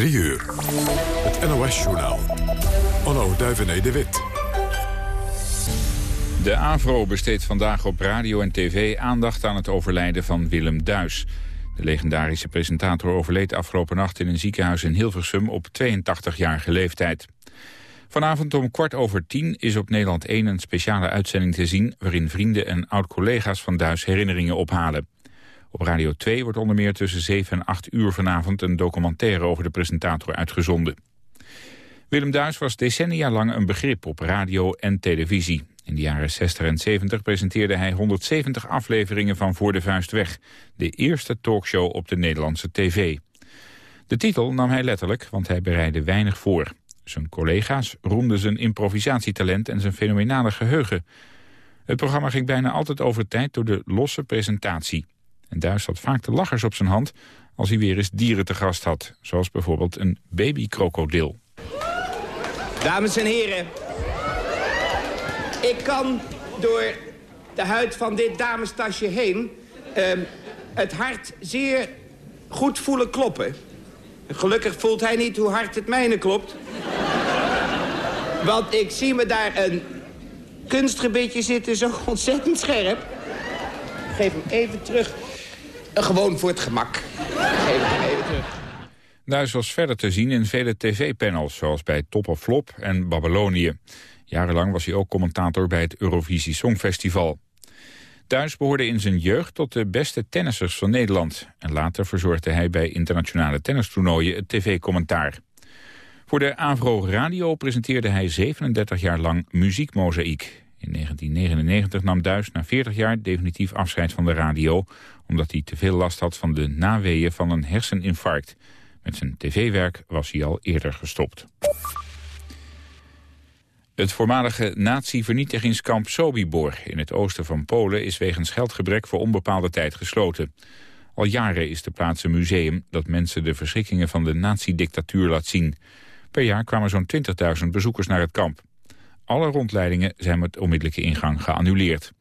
3 uur. Het NOS-journaal. Onno Duivené de Wit. De AVRO besteedt vandaag op radio en tv aandacht aan het overlijden van Willem Duis. De legendarische presentator overleed afgelopen nacht in een ziekenhuis in Hilversum op 82-jarige leeftijd. Vanavond om kwart over tien is op Nederland 1 een speciale uitzending te zien... waarin vrienden en oud-collega's van Duis herinneringen ophalen. Op Radio 2 wordt onder meer tussen 7 en 8 uur vanavond... een documentaire over de presentator uitgezonden. Willem Duis was decennia lang een begrip op radio en televisie. In de jaren 60 en 70 presenteerde hij 170 afleveringen van Voor de Vuist Weg... de eerste talkshow op de Nederlandse tv. De titel nam hij letterlijk, want hij bereidde weinig voor. Zijn collega's roemden zijn improvisatietalent en zijn fenomenale geheugen. Het programma ging bijna altijd over tijd door de losse presentatie. En Duis had vaak de lachers op zijn hand als hij weer eens dieren te gast had. Zoals bijvoorbeeld een babykrokodil. Dames en heren, ik kan door de huid van dit damestasje heen... Uh, het hart zeer goed voelen kloppen. Gelukkig voelt hij niet hoe hard het mijne klopt. Want ik zie me daar een kunstgebitje zitten, zo ontzettend scherp. geef hem even terug. Gewoon voor het gemak. Geef hem even terug. Duis was verder te zien in vele tv-panels, zoals bij Top of Flop en Babylonië. Jarenlang was hij ook commentator bij het Eurovisie Songfestival. Duis behoorde in zijn jeugd tot de beste tennissers van Nederland. En later verzorgde hij bij internationale tennistoernooien het tv-commentaar. Voor de Avro Radio presenteerde hij 37 jaar lang muziekmozaïek. In 1999 nam Duis na 40 jaar definitief afscheid van de radio... omdat hij te veel last had van de naweeën van een herseninfarct. Met zijn tv-werk was hij al eerder gestopt. Het voormalige nazi-vernietigingskamp Sobibor in het oosten van Polen... is wegens geldgebrek voor onbepaalde tijd gesloten. Al jaren is de plaats een museum dat mensen de verschrikkingen van de nazi-dictatuur laat zien. Per jaar kwamen zo'n 20.000 bezoekers naar het kamp. Alle rondleidingen zijn met onmiddellijke ingang geannuleerd.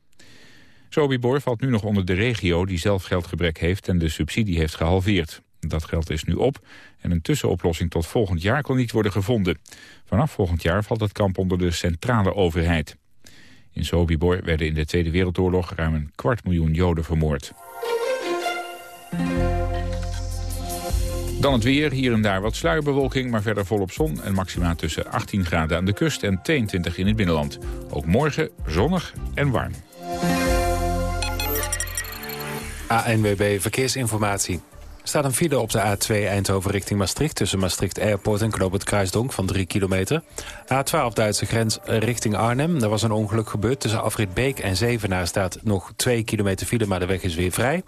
Sobibor valt nu nog onder de regio die zelf geldgebrek heeft... en de subsidie heeft gehalveerd. Dat geld is nu op en een tussenoplossing tot volgend jaar kon niet worden gevonden. Vanaf volgend jaar valt het kamp onder de centrale overheid. In Sobibor werden in de Tweede Wereldoorlog ruim een kwart miljoen Joden vermoord. Dan het weer, hier en daar wat sluierbewolking, maar verder volop zon... en maxima tussen 18 graden aan de kust en 22 in het binnenland. Ook morgen zonnig en warm. ANWB Verkeersinformatie staat een file op de A2 Eindhoven richting Maastricht... tussen Maastricht Airport en Knoop het Kruisdonk van 3 kilometer. A12 Duitse grens richting Arnhem. Er was een ongeluk gebeurd. Tussen Afrit Beek en Zevenaar staat nog 2 kilometer file... maar de weg is weer vrij.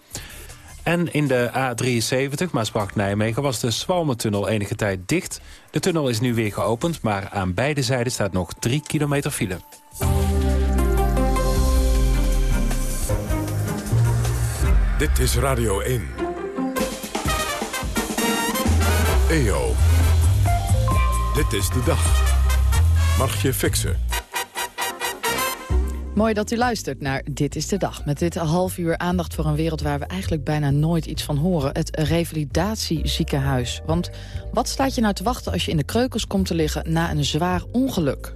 En in de A73 Maasbracht-Nijmegen was de Swalmentunnel enige tijd dicht. De tunnel is nu weer geopend, maar aan beide zijden staat nog 3 kilometer file. Dit is Radio 1. EO. Dit is de dag. Margje Fixen. Mooi dat u luistert naar Dit is de Dag. Met dit half uur aandacht voor een wereld waar we eigenlijk bijna nooit iets van horen. Het revalidatieziekenhuis. Want wat staat je nou te wachten als je in de kreukels komt te liggen na een zwaar ongeluk?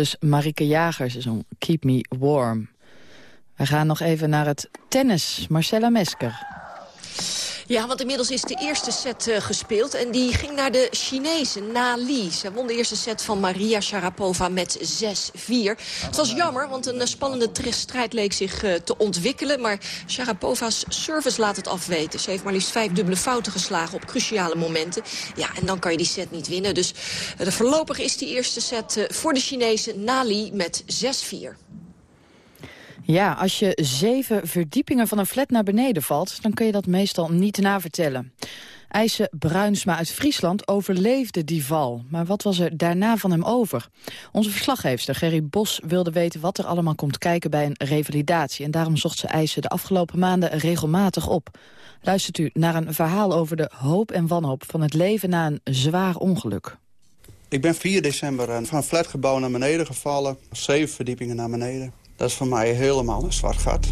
Dus Marike Jagers, zo'n Keep Me Warm. We gaan nog even naar het tennis. Marcella Mesker. Ja, want inmiddels is de eerste set uh, gespeeld. En die ging naar de Chinezen, Na Li. Ze won de eerste set van Maria Sharapova met 6-4. Het was jammer, want een uh, spannende strijd leek zich uh, te ontwikkelen. Maar Sharapova's service laat het afweten. Ze heeft maar liefst vijf dubbele fouten geslagen op cruciale momenten. Ja, en dan kan je die set niet winnen. Dus voorlopig is die eerste set voor de Chinezen, Na Li, met 6-4. Ja, als je zeven verdiepingen van een flat naar beneden valt... dan kun je dat meestal niet navertellen. IJsse Bruinsma uit Friesland overleefde die val. Maar wat was er daarna van hem over? Onze verslaggeefster Gerry Bos wilde weten wat er allemaal komt kijken bij een revalidatie. En daarom zocht ze IJsse de afgelopen maanden regelmatig op. Luistert u naar een verhaal over de hoop en wanhoop van het leven na een zwaar ongeluk. Ik ben 4 december van een flatgebouw naar beneden gevallen. Zeven verdiepingen naar beneden. Dat is voor mij helemaal een zwart gat.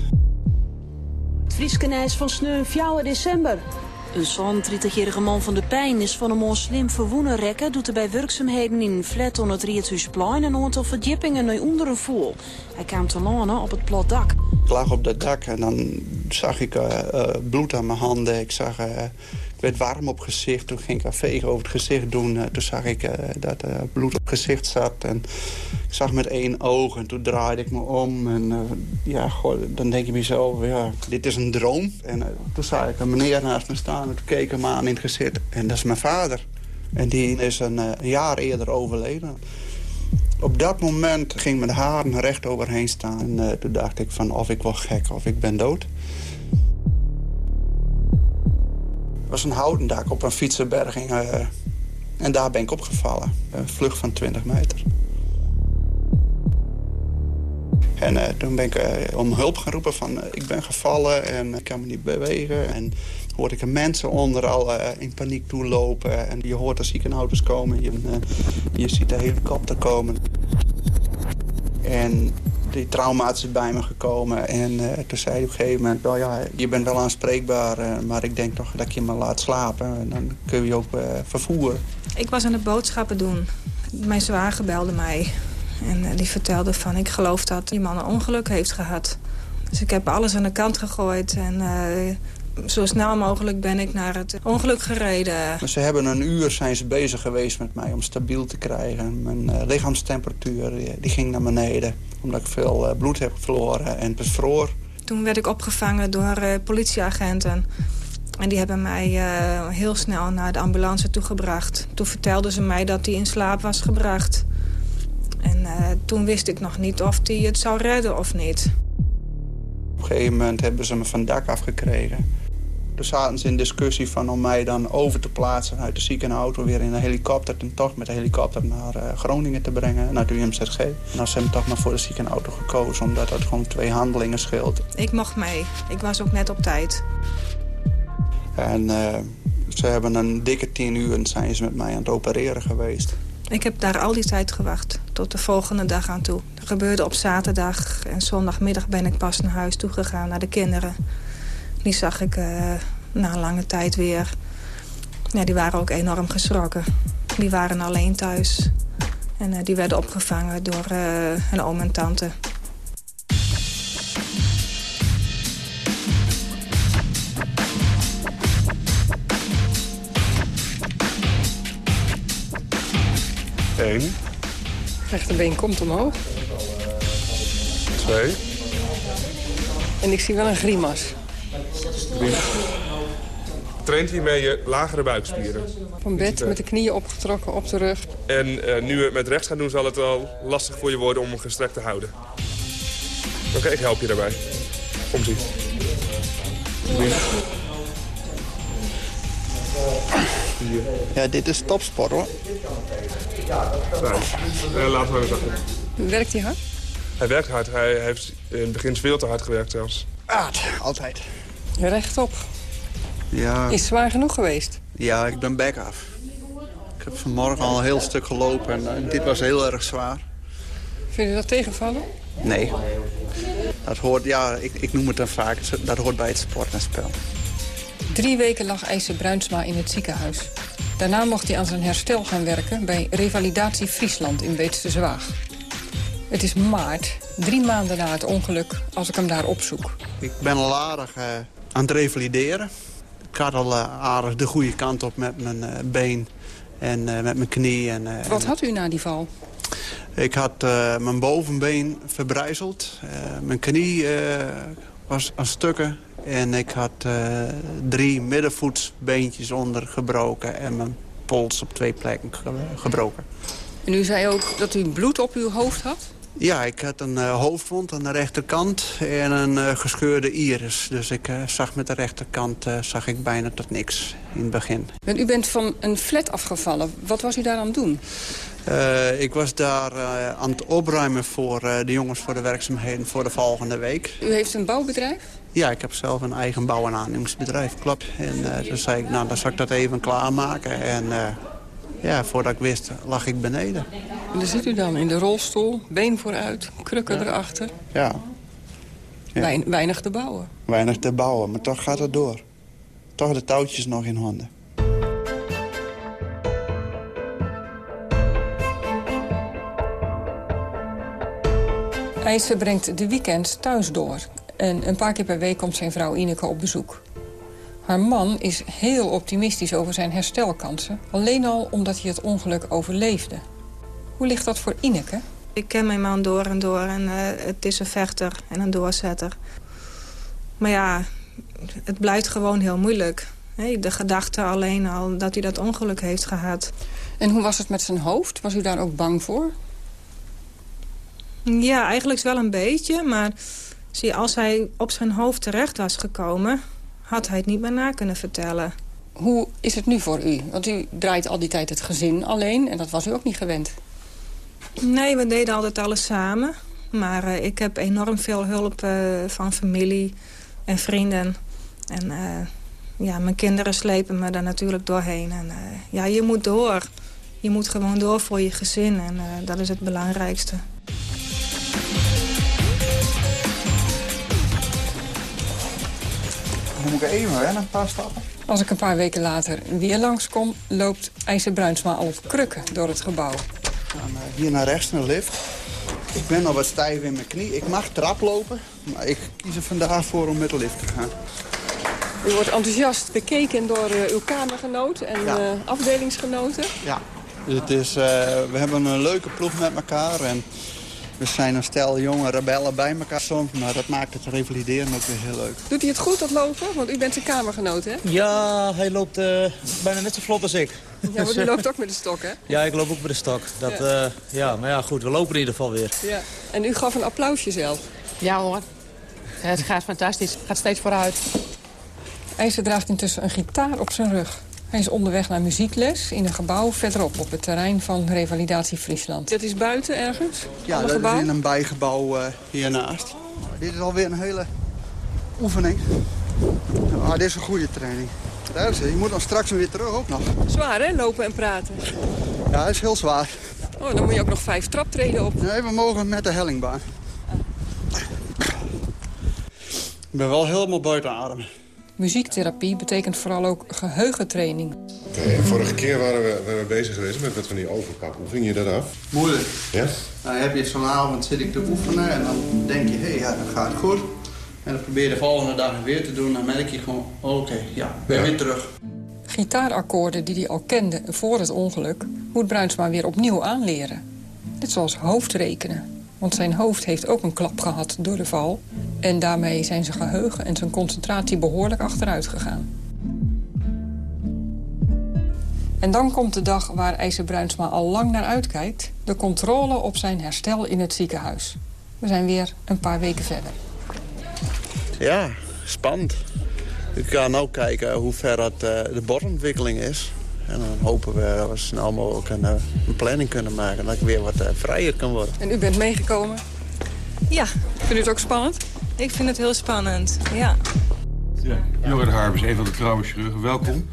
Het Frieskenijs van sneu 4 december. Een zo'n 30-jarige man van de pijn is van een moslim verwoenen rekken... doet er bij werkzaamheden in een flat onder het Riethuisplein... een aantal verdiepingen naar onder een voel. Hij kwam te landen op het plat dak. Ik lag op dat dak en dan zag ik uh, uh, bloed aan mijn handen. Ik zag... Uh, ik werd warm op gezicht. Toen ging ik een veeg over het gezicht doen. Uh, toen zag ik uh, dat uh, bloed op gezicht zat. En ik zag met één oog. En toen draaide ik me om. En ja, goh, dan denk je jezelf, ja, dit is een droom. En toen zag ik een meneer naast me staan. En toen keek ik hem aan in het gezicht. En dat is mijn vader. En die is een, jaar eerder overleden. Op dat moment ging mijn haren recht overheen staan. En toen dacht ik van of ik word gek of ik ben dood. Was een houten dak op een fietsenberging. Uh, en daar ben ik opgevallen. Een vlucht van 20 meter. En uh, toen ben ik uh, om hulp gaan roepen van ik ben gevallen en ik kan me niet bewegen. En hoorde ik mensen onder al in paniek toelopen. En je hoort de ziekenauto's komen. Je, je ziet de helikopter komen. En die trauma's is bij me gekomen. En uh, toen zei hij op een gegeven moment... Oh ja, je bent wel aanspreekbaar, uh, maar ik denk toch dat je maar laat slapen. En dan kun je je ook uh, vervoeren. Ik was aan het boodschappen doen. Mijn zwager belde mij. En die vertelde van, ik geloof dat die man een ongeluk heeft gehad. Dus ik heb alles aan de kant gegooid en zo snel mogelijk ben ik naar het ongeluk gereden. Ze hebben een uur zijn ze bezig geweest met mij om stabiel te krijgen. Mijn uh, lichaamstemperatuur die, die, ging naar beneden. Omdat ik veel uh, bloed heb verloren en bevroor. Toen werd ik opgevangen door uh, politieagenten. En die hebben mij heel snel naar de ambulance toegebracht. Toen vertelden ze mij dat hij in slaap was gebracht. En toen wist ik nog niet of hij het zou redden of niet. Op een gegeven moment hebben ze me van dak afgekregen. Toen zaten ze in discussie van om mij dan over te plaatsen uit de ziekenauto weer in een helikopter. En toch met de helikopter naar uh, Groningen te brengen, naar de UMZG. En dan ze hebben toch maar voor de ziekenauto gekozen, omdat dat gewoon twee handelingen scheelt. Ik mocht mee. Ik was ook net op tijd. En uh, ze hebben een dikke tien uur en zijn ze met mij aan het opereren geweest. Ik heb daar al die tijd gewacht, tot de volgende dag aan toe. Dat gebeurde op zaterdag en zondagmiddag ben ik pas naar huis toegegaan, naar de kinderen. Die zag ik uh, na een lange tijd weer. Ja, die waren ook enorm geschrokken. Die waren alleen thuis. En uh, die werden opgevangen door uh, hun oom en tante. Eén. Rechterbeen komt omhoog. Twee. En ik zie wel een grimas. Drie. Traint hiermee je lagere buikspieren. Van bed met de knieën opgetrokken op de rug. En uh, nu we het met rechts gaan doen, zal het wel lastig voor je worden om hem gestrekt te houden. Oké, okay, ik help je daarbij. Kom zie. Drie. Vier. Ja, dit is topsport hoor. Vijf. Uh, laten we het achter. Werkt hij hard? Hij werkt hard. Hij heeft in het begin veel te hard gewerkt zelfs. Hard, altijd. Rechtop. Ja. Is zwaar genoeg geweest? Ja, ik ben back af. Ik heb vanmorgen al een heel stuk gelopen en uh, dit was heel erg zwaar. Vind je dat tegenvallen? Nee. Dat hoort, ja, ik, ik noem het dan vaak, dat hoort bij het sport en spel. Drie weken lag IJzer Bruinsma in het ziekenhuis. Daarna mocht hij aan zijn herstel gaan werken bij Revalidatie Friesland in Beetse Zwaag. Het is maart, drie maanden na het ongeluk, als ik hem daar opzoek. Ik ben al aardig uh, aan het revalideren. Ik had al uh, aardig de goede kant op met mijn uh, been en met mijn knie. En, Wat had u na die val? Ik had mijn bovenbeen verbrijzeld. mijn knie was aan stukken. En ik had drie middenvoetsbeentjes onder gebroken. En mijn pols op twee plekken gebroken. En u zei ook dat u bloed op uw hoofd had? Ja, ik had een uh, hoofdwond aan de rechterkant en een uh, gescheurde iris. Dus ik uh, zag met de rechterkant zag ik bijna tot niks in het begin. En u bent van een flat afgevallen. Wat was u daar aan het doen? ik was daar aan het opruimen voor de jongens voor de werkzaamheden voor de volgende week. U heeft een bouwbedrijf? Ja, ik heb zelf een eigen bouw- en aannemingsbedrijf, klopt. En toen zei ik, nou dan zal ik dat even klaarmaken. En ja, voordat ik wist, lag ik beneden. En daar zit u dan in de rolstoel, been vooruit, krukken ja. erachter. Ja. ja. Wein, weinig te bouwen. Weinig te bouwen, maar toch gaat het door. Toch de touwtjes nog in handen. IJzer brengt de weekends thuis door. En een paar keer per week komt zijn vrouw Ineke op bezoek. Haar man is heel optimistisch over zijn herstelkansen. Alleen al omdat hij het ongeluk overleefde. Hoe ligt dat voor Ineke? Ik ken mijn man door en door en uh, het is een vechter en een doorzetter. Maar ja, het blijft gewoon heel moeilijk. Hey, de gedachte alleen al dat hij dat ongeluk heeft gehad. En hoe was het met zijn hoofd? Was u daar ook bang voor? Ja, eigenlijk wel een beetje. Maar zie, als hij op zijn hoofd terecht was gekomen had hij het niet meer na kunnen vertellen. Hoe is het nu voor u? Want u draait al die tijd het gezin alleen en dat was u ook niet gewend. Nee, we deden altijd alles samen. Maar uh, ik heb enorm veel hulp uh, van familie en vrienden. En uh, ja, mijn kinderen slepen me daar natuurlijk doorheen. En ja, je moet door. Je moet gewoon door voor je gezin en dat is het belangrijkste. Dan moet ik even rennen, een paar stappen. Als ik een paar weken later weer langskom... loopt IJzer Bruinsma al op krukken door het gebouw. Dan, uh, hier naar rechts naar de lift. Ik ben al wat stijf in mijn knie. Ik mag trap lopen, maar ik kies er vandaag voor om met de lift te gaan. U wordt enthousiast bekeken door uh, uw kamergenoot en ja. uh, afdelingsgenoten. Ja, het is, we hebben een leuke ploeg met elkaar. En we zijn een stel jonge rebellen bij elkaar soms, maar dat maakt het revalideren ook weer heel leuk. Doet hij het goed, dat lopen? Want u bent zijn kamergenoot, hè? Ja, hij loopt uh, bijna net zo vlot als ik. Ja, maar u loopt ook met de stok, hè? Ja, ik loop ook met de stok. Dat, ja. Uh, ja, maar ja, goed, we lopen in ieder geval weer. Ja. En u gaf een applausje zelf? Ja hoor, het gaat fantastisch. Het gaat steeds vooruit. IJzer draagt intussen een gitaar op zijn rug. Hij is onderweg naar muziekles in een gebouw verderop op het terrein van Revalidatie Friesland. Dat is buiten ergens? Ja, dat gebouw? is in een bijgebouw uh, hiernaast. Dit is alweer een hele oefening. Ah, dit is een goede training. Daar is, je moet dan straks weer terug ook nog. Zwaar hè, lopen en praten? Ja, dat is heel zwaar. Oh, dan moet je ook nog vijf traptreden op. Nee, we mogen met de hellingbaan. Ik ben wel helemaal buiten adem. Muziektherapie betekent vooral ook geheugentraining. Okay, vorige keer waren we, we bezig geweest met wat van die overkap. Hoe ging je dat af? Moeilijk. Ja? Dan heb je zo'n avond zit ik te oefenen en dan denk je, hé, hey, ja, dat gaat goed. En dan probeer je de volgende dag weer te doen. Dan merk je gewoon, oké, okay, ja, ben ja. weer terug. Gitaarakkoorden die hij al kende voor het ongeluk... moet Bruinsma weer opnieuw aanleren. Net zoals hoofdrekenen. Want zijn hoofd heeft ook een klap gehad door de val. En daarmee zijn zijn geheugen en zijn concentratie behoorlijk achteruit gegaan. En dan komt de dag waar IJzer Bruinsma al lang naar uitkijkt. De controle op zijn herstel in het ziekenhuis. We zijn weer een paar weken verder. Ja, spannend. Ik ga nu kijken hoe ver dat, uh, de bordontwikkeling is. En dan hopen we dat we snel mogelijk een, een planning kunnen maken. Dat ik weer wat uh, vrijer kan worden. En u bent meegekomen? Ja. Vindt u het ook spannend? Ik vind het heel spannend, ja. ja. Jorrit Harbers, een van de traumaschirurgen. Welkom.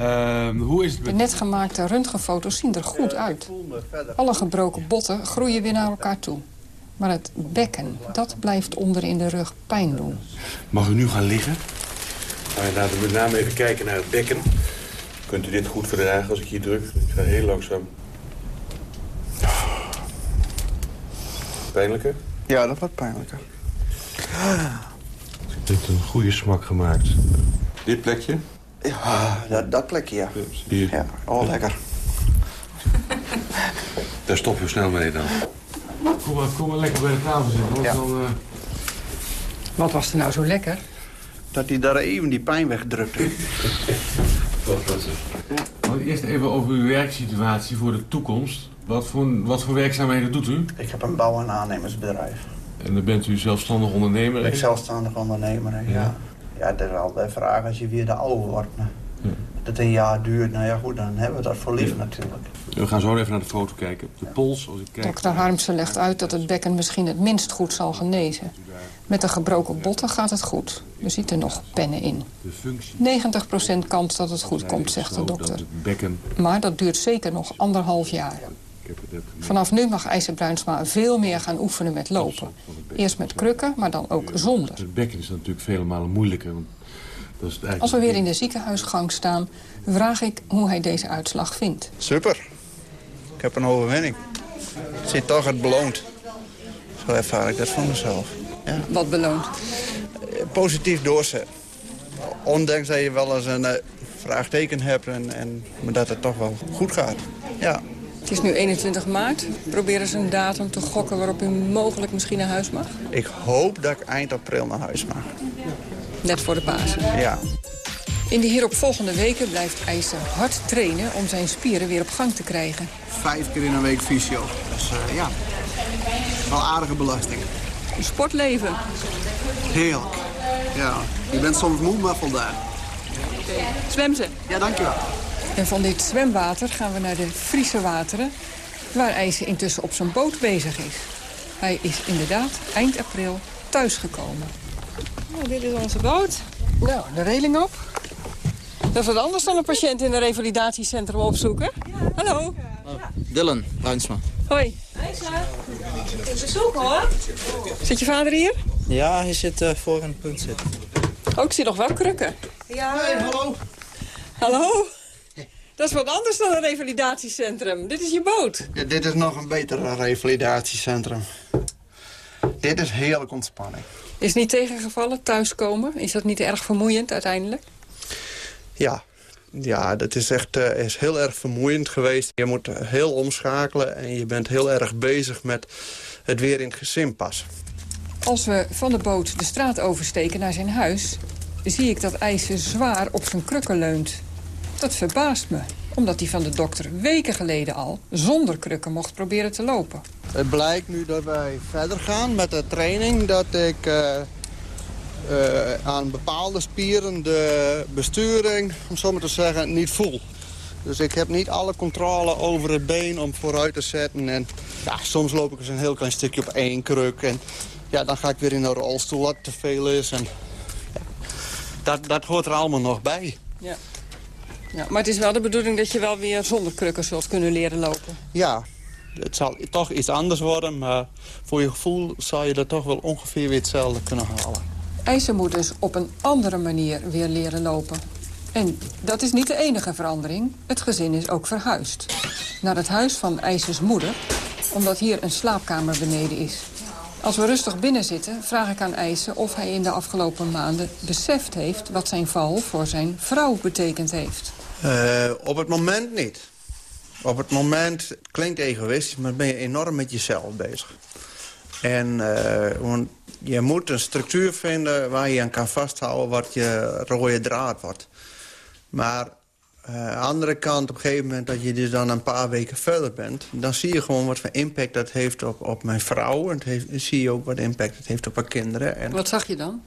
Uh, hoe is het met... De net gemaakte röntgenfoto's zien er goed uit. Alle gebroken botten groeien weer naar elkaar toe. Maar het bekken, dat blijft onder in de rug pijn doen. Mag u nu gaan liggen? Nou, laten we met name even kijken naar het bekken. Kunt u dit goed verdragen als ik hier druk? Ik ga heel langzaam. Pijnlijker? Ja, dat wordt pijnlijker. Ik heb een goede smak gemaakt. Dit plekje? Ja, dat, dat plekje, ja. Hier. Ja, oh, lekker. Daar stoppen we snel mee dan. Kom maar, kom maar lekker bij de tafel zitten. want Ja. Dan, eh, Wat was er nou zo lekker? Dat hij daar even die pijn wegdrukte. Eerst even over uw werksituatie voor de toekomst. Wat voor, wat voor werkzaamheden doet u? Ik heb een bouw- en aannemersbedrijf. En dan bent u zelfstandig ondernemer. Ik ben zelfstandig ondernemer, ja. Ja. Ja, het is wel de vraag als je weer de oude wordt. Dat een jaar duurt, nou ja goed, dan hebben we dat voor lief natuurlijk. We gaan zo even naar de foto kijken. De pols, als ik kijk. Dokter Harmsen legt uit dat het bekken misschien het minst goed zal genezen. Met de gebroken botten gaat het goed. Er nog pennen in. De functie 90% kans dat het goed komt, zegt de dokter. Maar dat duurt zeker nog anderhalf jaar. Vanaf nu mag IJzer Bruinsma veel meer gaan oefenen met lopen. Eerst met krukken, maar dan ook zonder. Het bekken is natuurlijk vele malen moeilijker. Als we weer in de ziekenhuisgang staan, vraag ik hoe hij deze uitslag vindt. Super. Ik heb een overwinning. Ik zie toch het beloond. Zo ervaar ik dat van mezelf. Ja. Wat beloont? Eh, Positief doorzetten. Ondanks dat je wel eens een eh, vraagteken hebt en, en maar dat het toch wel goed gaat. Ja. Het is nu 21 maart. Probeer eens een datum te gokken waarop u mogelijk misschien naar huis mag. Ik hoop dat ik eind april naar huis mag. Net voor de Pasen. Ja. In de hieropvolgende weken blijft IJzer hard trainen om zijn spieren weer op gang te krijgen. Vijf keer in een week fysio. Dus eh, ja, wel aardige belasting. Een sportleven. Heerlijk. Ja, je bent soms moe, maar voldaan. Zwem ze. Ja, dankjewel. En van dit zwemwater gaan we naar de Friese wateren... waar IJzer intussen op zijn boot bezig is. Hij is inderdaad eind april thuisgekomen. Nou, dit is onze boot. Nou, de reling op. Dat is wat anders dan een patiënt in een revalidatiecentrum opzoeken. Hallo. Dylan Bruinsma. Hoi. In bezoek hoor. Zit je vader hier? Ja, hij zit eh, voor in het punt zitten. Oh, ik zie nog wel krukken. Ja. hallo. Hallo? Dat is wat anders dan een revalidatiecentrum. Dit is je boot. Ja, dit is nog een beter revalidatiecentrum. Dit is heerlijk ontspanning. Is niet tegengevallen, thuiskomen? Is dat niet erg vermoeiend uiteindelijk? Ja, ja dat is echt eh, is heel erg vermoeiend geweest. Je moet heel omschakelen en je bent heel erg bezig met het weer in het gezin passen. Als we van de boot de straat oversteken naar zijn huis... zie ik dat IJzer zwaar op zijn krukken leunt. Dat verbaast me, omdat hij van de dokter weken geleden al... zonder krukken mocht proberen te lopen. Het blijkt nu dat wij verder gaan met de training... dat ik eh, aan bepaalde spieren de besturing, om zo maar te zeggen, niet voel. Dus ik heb niet alle controle over het been om vooruit te zetten. En ja, soms loop ik eens een heel klein stukje op één kruk. En ja, dan ga ik weer in een rolstoel wat te veel is. En, ja, dat, dat hoort er allemaal nog bij. Ja. ja. Maar het is wel de bedoeling dat je wel weer zonder krukken zult kunnen leren lopen. Ja, het zal toch iets anders worden, maar voor je gevoel zal je er toch wel ongeveer weer hetzelfde kunnen halen. IJzer moet dus op een andere manier weer leren lopen. En dat is niet de enige verandering. Het gezin is ook verhuisd. Naar het huis van IJzers moeder, omdat hier een slaapkamer beneden is. Als we rustig binnen zitten, vraag ik aan IJzer of hij in de afgelopen maanden beseft heeft... wat zijn val voor zijn vrouw betekend heeft. Eh, op het moment niet. Op het moment, het klinkt egoïstisch, maar ben je enorm met jezelf bezig. En eh, je moet een structuur vinden waar je aan kan vasthouden wat je rode draad wordt. Maar aan de andere kant, op een gegeven moment dat je dus dan een paar weken verder bent... dan zie je gewoon wat voor impact dat heeft op, op mijn vrouw. En het heeft, zie je ook wat impact het heeft op haar kinderen. En, Wat zag je dan?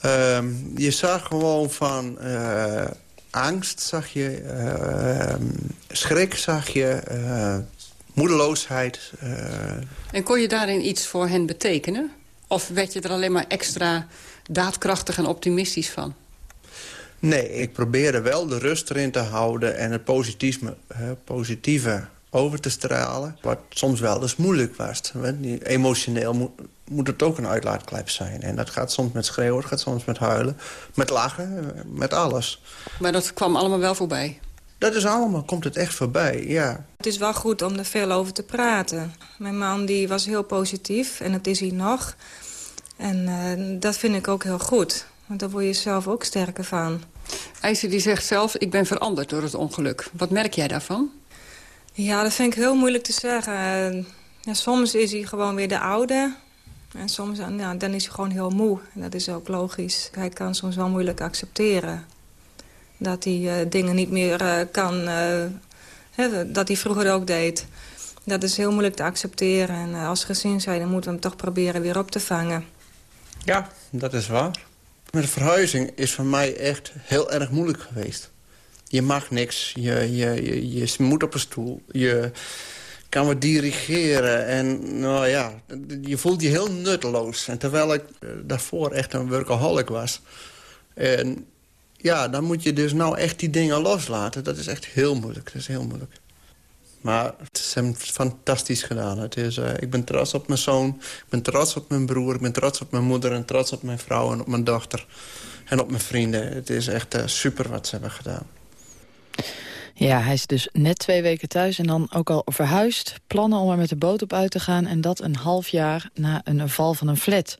Ehm, je zag gewoon van eh, angst, zag je, ehm, schrik zag je, eh, moedeloosheid. eh. En kon je daarin iets voor hen betekenen? Of werd je er alleen maar extra daadkrachtig en optimistisch van? Nee, ik probeerde wel de rust erin te houden en het positivisme, eh, positieve over te stralen. Wat soms wel dus moeilijk was. Emotioneel moet, moet het ook een uitlaatklep zijn. En dat gaat soms met schreeuwen, het gaat soms met huilen, met lachen, met alles. Maar dat kwam allemaal wel voorbij? Dat is allemaal, komt het echt voorbij, ja. Het is wel goed om er veel over te praten. Mijn man die was heel positief en dat is hij nog. En uh, dat vind ik ook heel goed. Want daar word je zelf ook sterker van. IJzer die zegt zelf, ik ben veranderd door het ongeluk. Wat merk jij daarvan? Ja, dat vind ik heel moeilijk te zeggen. Ja, soms is hij gewoon weer de oude. En soms ja, dan is hij gewoon heel moe. En dat is ook logisch. Hij kan soms wel moeilijk accepteren. Dat hij uh, dingen niet meer uh, kan... Uh, hè, dat hij vroeger ook deed. Dat is heel moeilijk te accepteren. En als gezin zijn, dan moeten we hem toch proberen weer op te vangen. Ja, dat is waar. Met de verhuizing is voor mij echt heel erg moeilijk geweest. Je mag niks, je, je, je, je moet op een stoel, je kan wat dirigeren. En nou ja, je voelt je heel nutteloos. En terwijl ik eh, daarvoor echt een workaholic was. En ja, dan moet je dus nou echt die dingen loslaten. Dat is echt heel moeilijk, dat is heel moeilijk. Maar het fantastisch gedaan. Het is, uh, ik ben trots op mijn zoon, ik ben trots op mijn broer... ik ben trots op mijn moeder en trots op mijn vrouw en op mijn dochter. En op mijn vrienden. Het is echt uh, super wat ze hebben gedaan. Ja, hij is dus net twee weken thuis en dan ook al verhuisd. Plannen om er met de boot op uit te gaan en dat een half jaar na een val van een flat.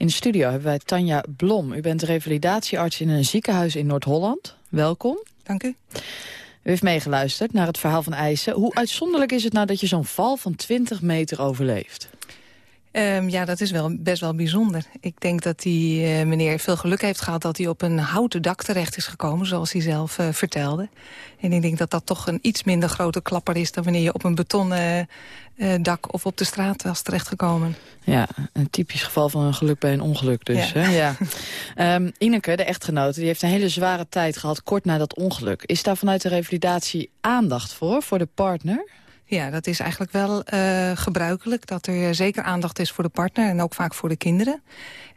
In de studio hebben wij Tanja Blom. U bent revalidatiearts in een ziekenhuis in Noord-Holland. Welkom. Dank u. U heeft meegeluisterd naar het verhaal van IJssen. Hoe uitzonderlijk is het nou dat je zo'n val van 20 meter overleeft? Um, ja, dat is wel best wel bijzonder. Ik denk dat die uh, meneer veel geluk heeft gehad... dat hij op een houten dak terecht is gekomen, zoals hij zelf uh, vertelde. En ik denk dat dat toch een iets minder grote klapper is... dan wanneer je op een betonnen uh, dak of op de straat was terechtgekomen. Ja, een typisch geval van een geluk bij een ongeluk dus. Ja. Hè? ja. um, Ineke, de echtgenote, die heeft een hele zware tijd gehad... kort na dat ongeluk. Is daar vanuit de revalidatie aandacht voor, voor de partner? Ja, dat is eigenlijk wel uh, gebruikelijk. Dat er zeker aandacht is voor de partner en ook vaak voor de kinderen.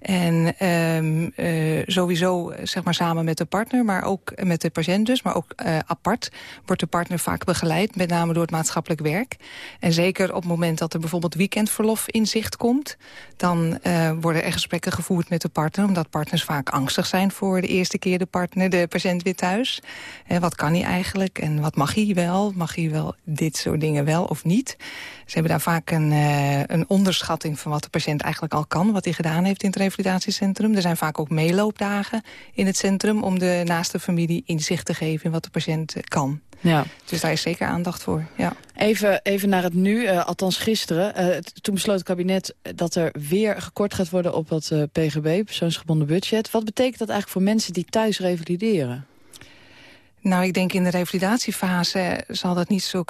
En um, uh, sowieso zeg maar samen met de partner, maar ook met de patiënt dus, maar ook uh, apart wordt de partner vaak begeleid, met name door het maatschappelijk werk. En zeker op het moment dat er bijvoorbeeld weekendverlof in zicht komt, dan worden er gesprekken gevoerd met de partner, omdat partners vaak angstig zijn voor de eerste keer de partner, de patiënt weer thuis. En wat kan hij eigenlijk en wat mag hij wel? Mag hij wel dit soort dingen wel of niet? Ze hebben daar vaak een, een onderschatting van wat de patiënt eigenlijk al kan, wat hij gedaan heeft in het revalidatiecentrum. Er zijn vaak ook meeloopdagen in het centrum om de naaste familie inzicht te geven in wat de patiënt kan. Ja. Dus daar is zeker aandacht voor, ja. Even, even naar het nu, uh, althans gisteren. Uh, toen besloot het kabinet dat er weer gekort gaat worden op dat uh, PGB, persoonsgebonden budget. Wat betekent dat eigenlijk voor mensen die thuis revalideren? Nou, ik denk in de revalidatiefase zal dat niet zo'n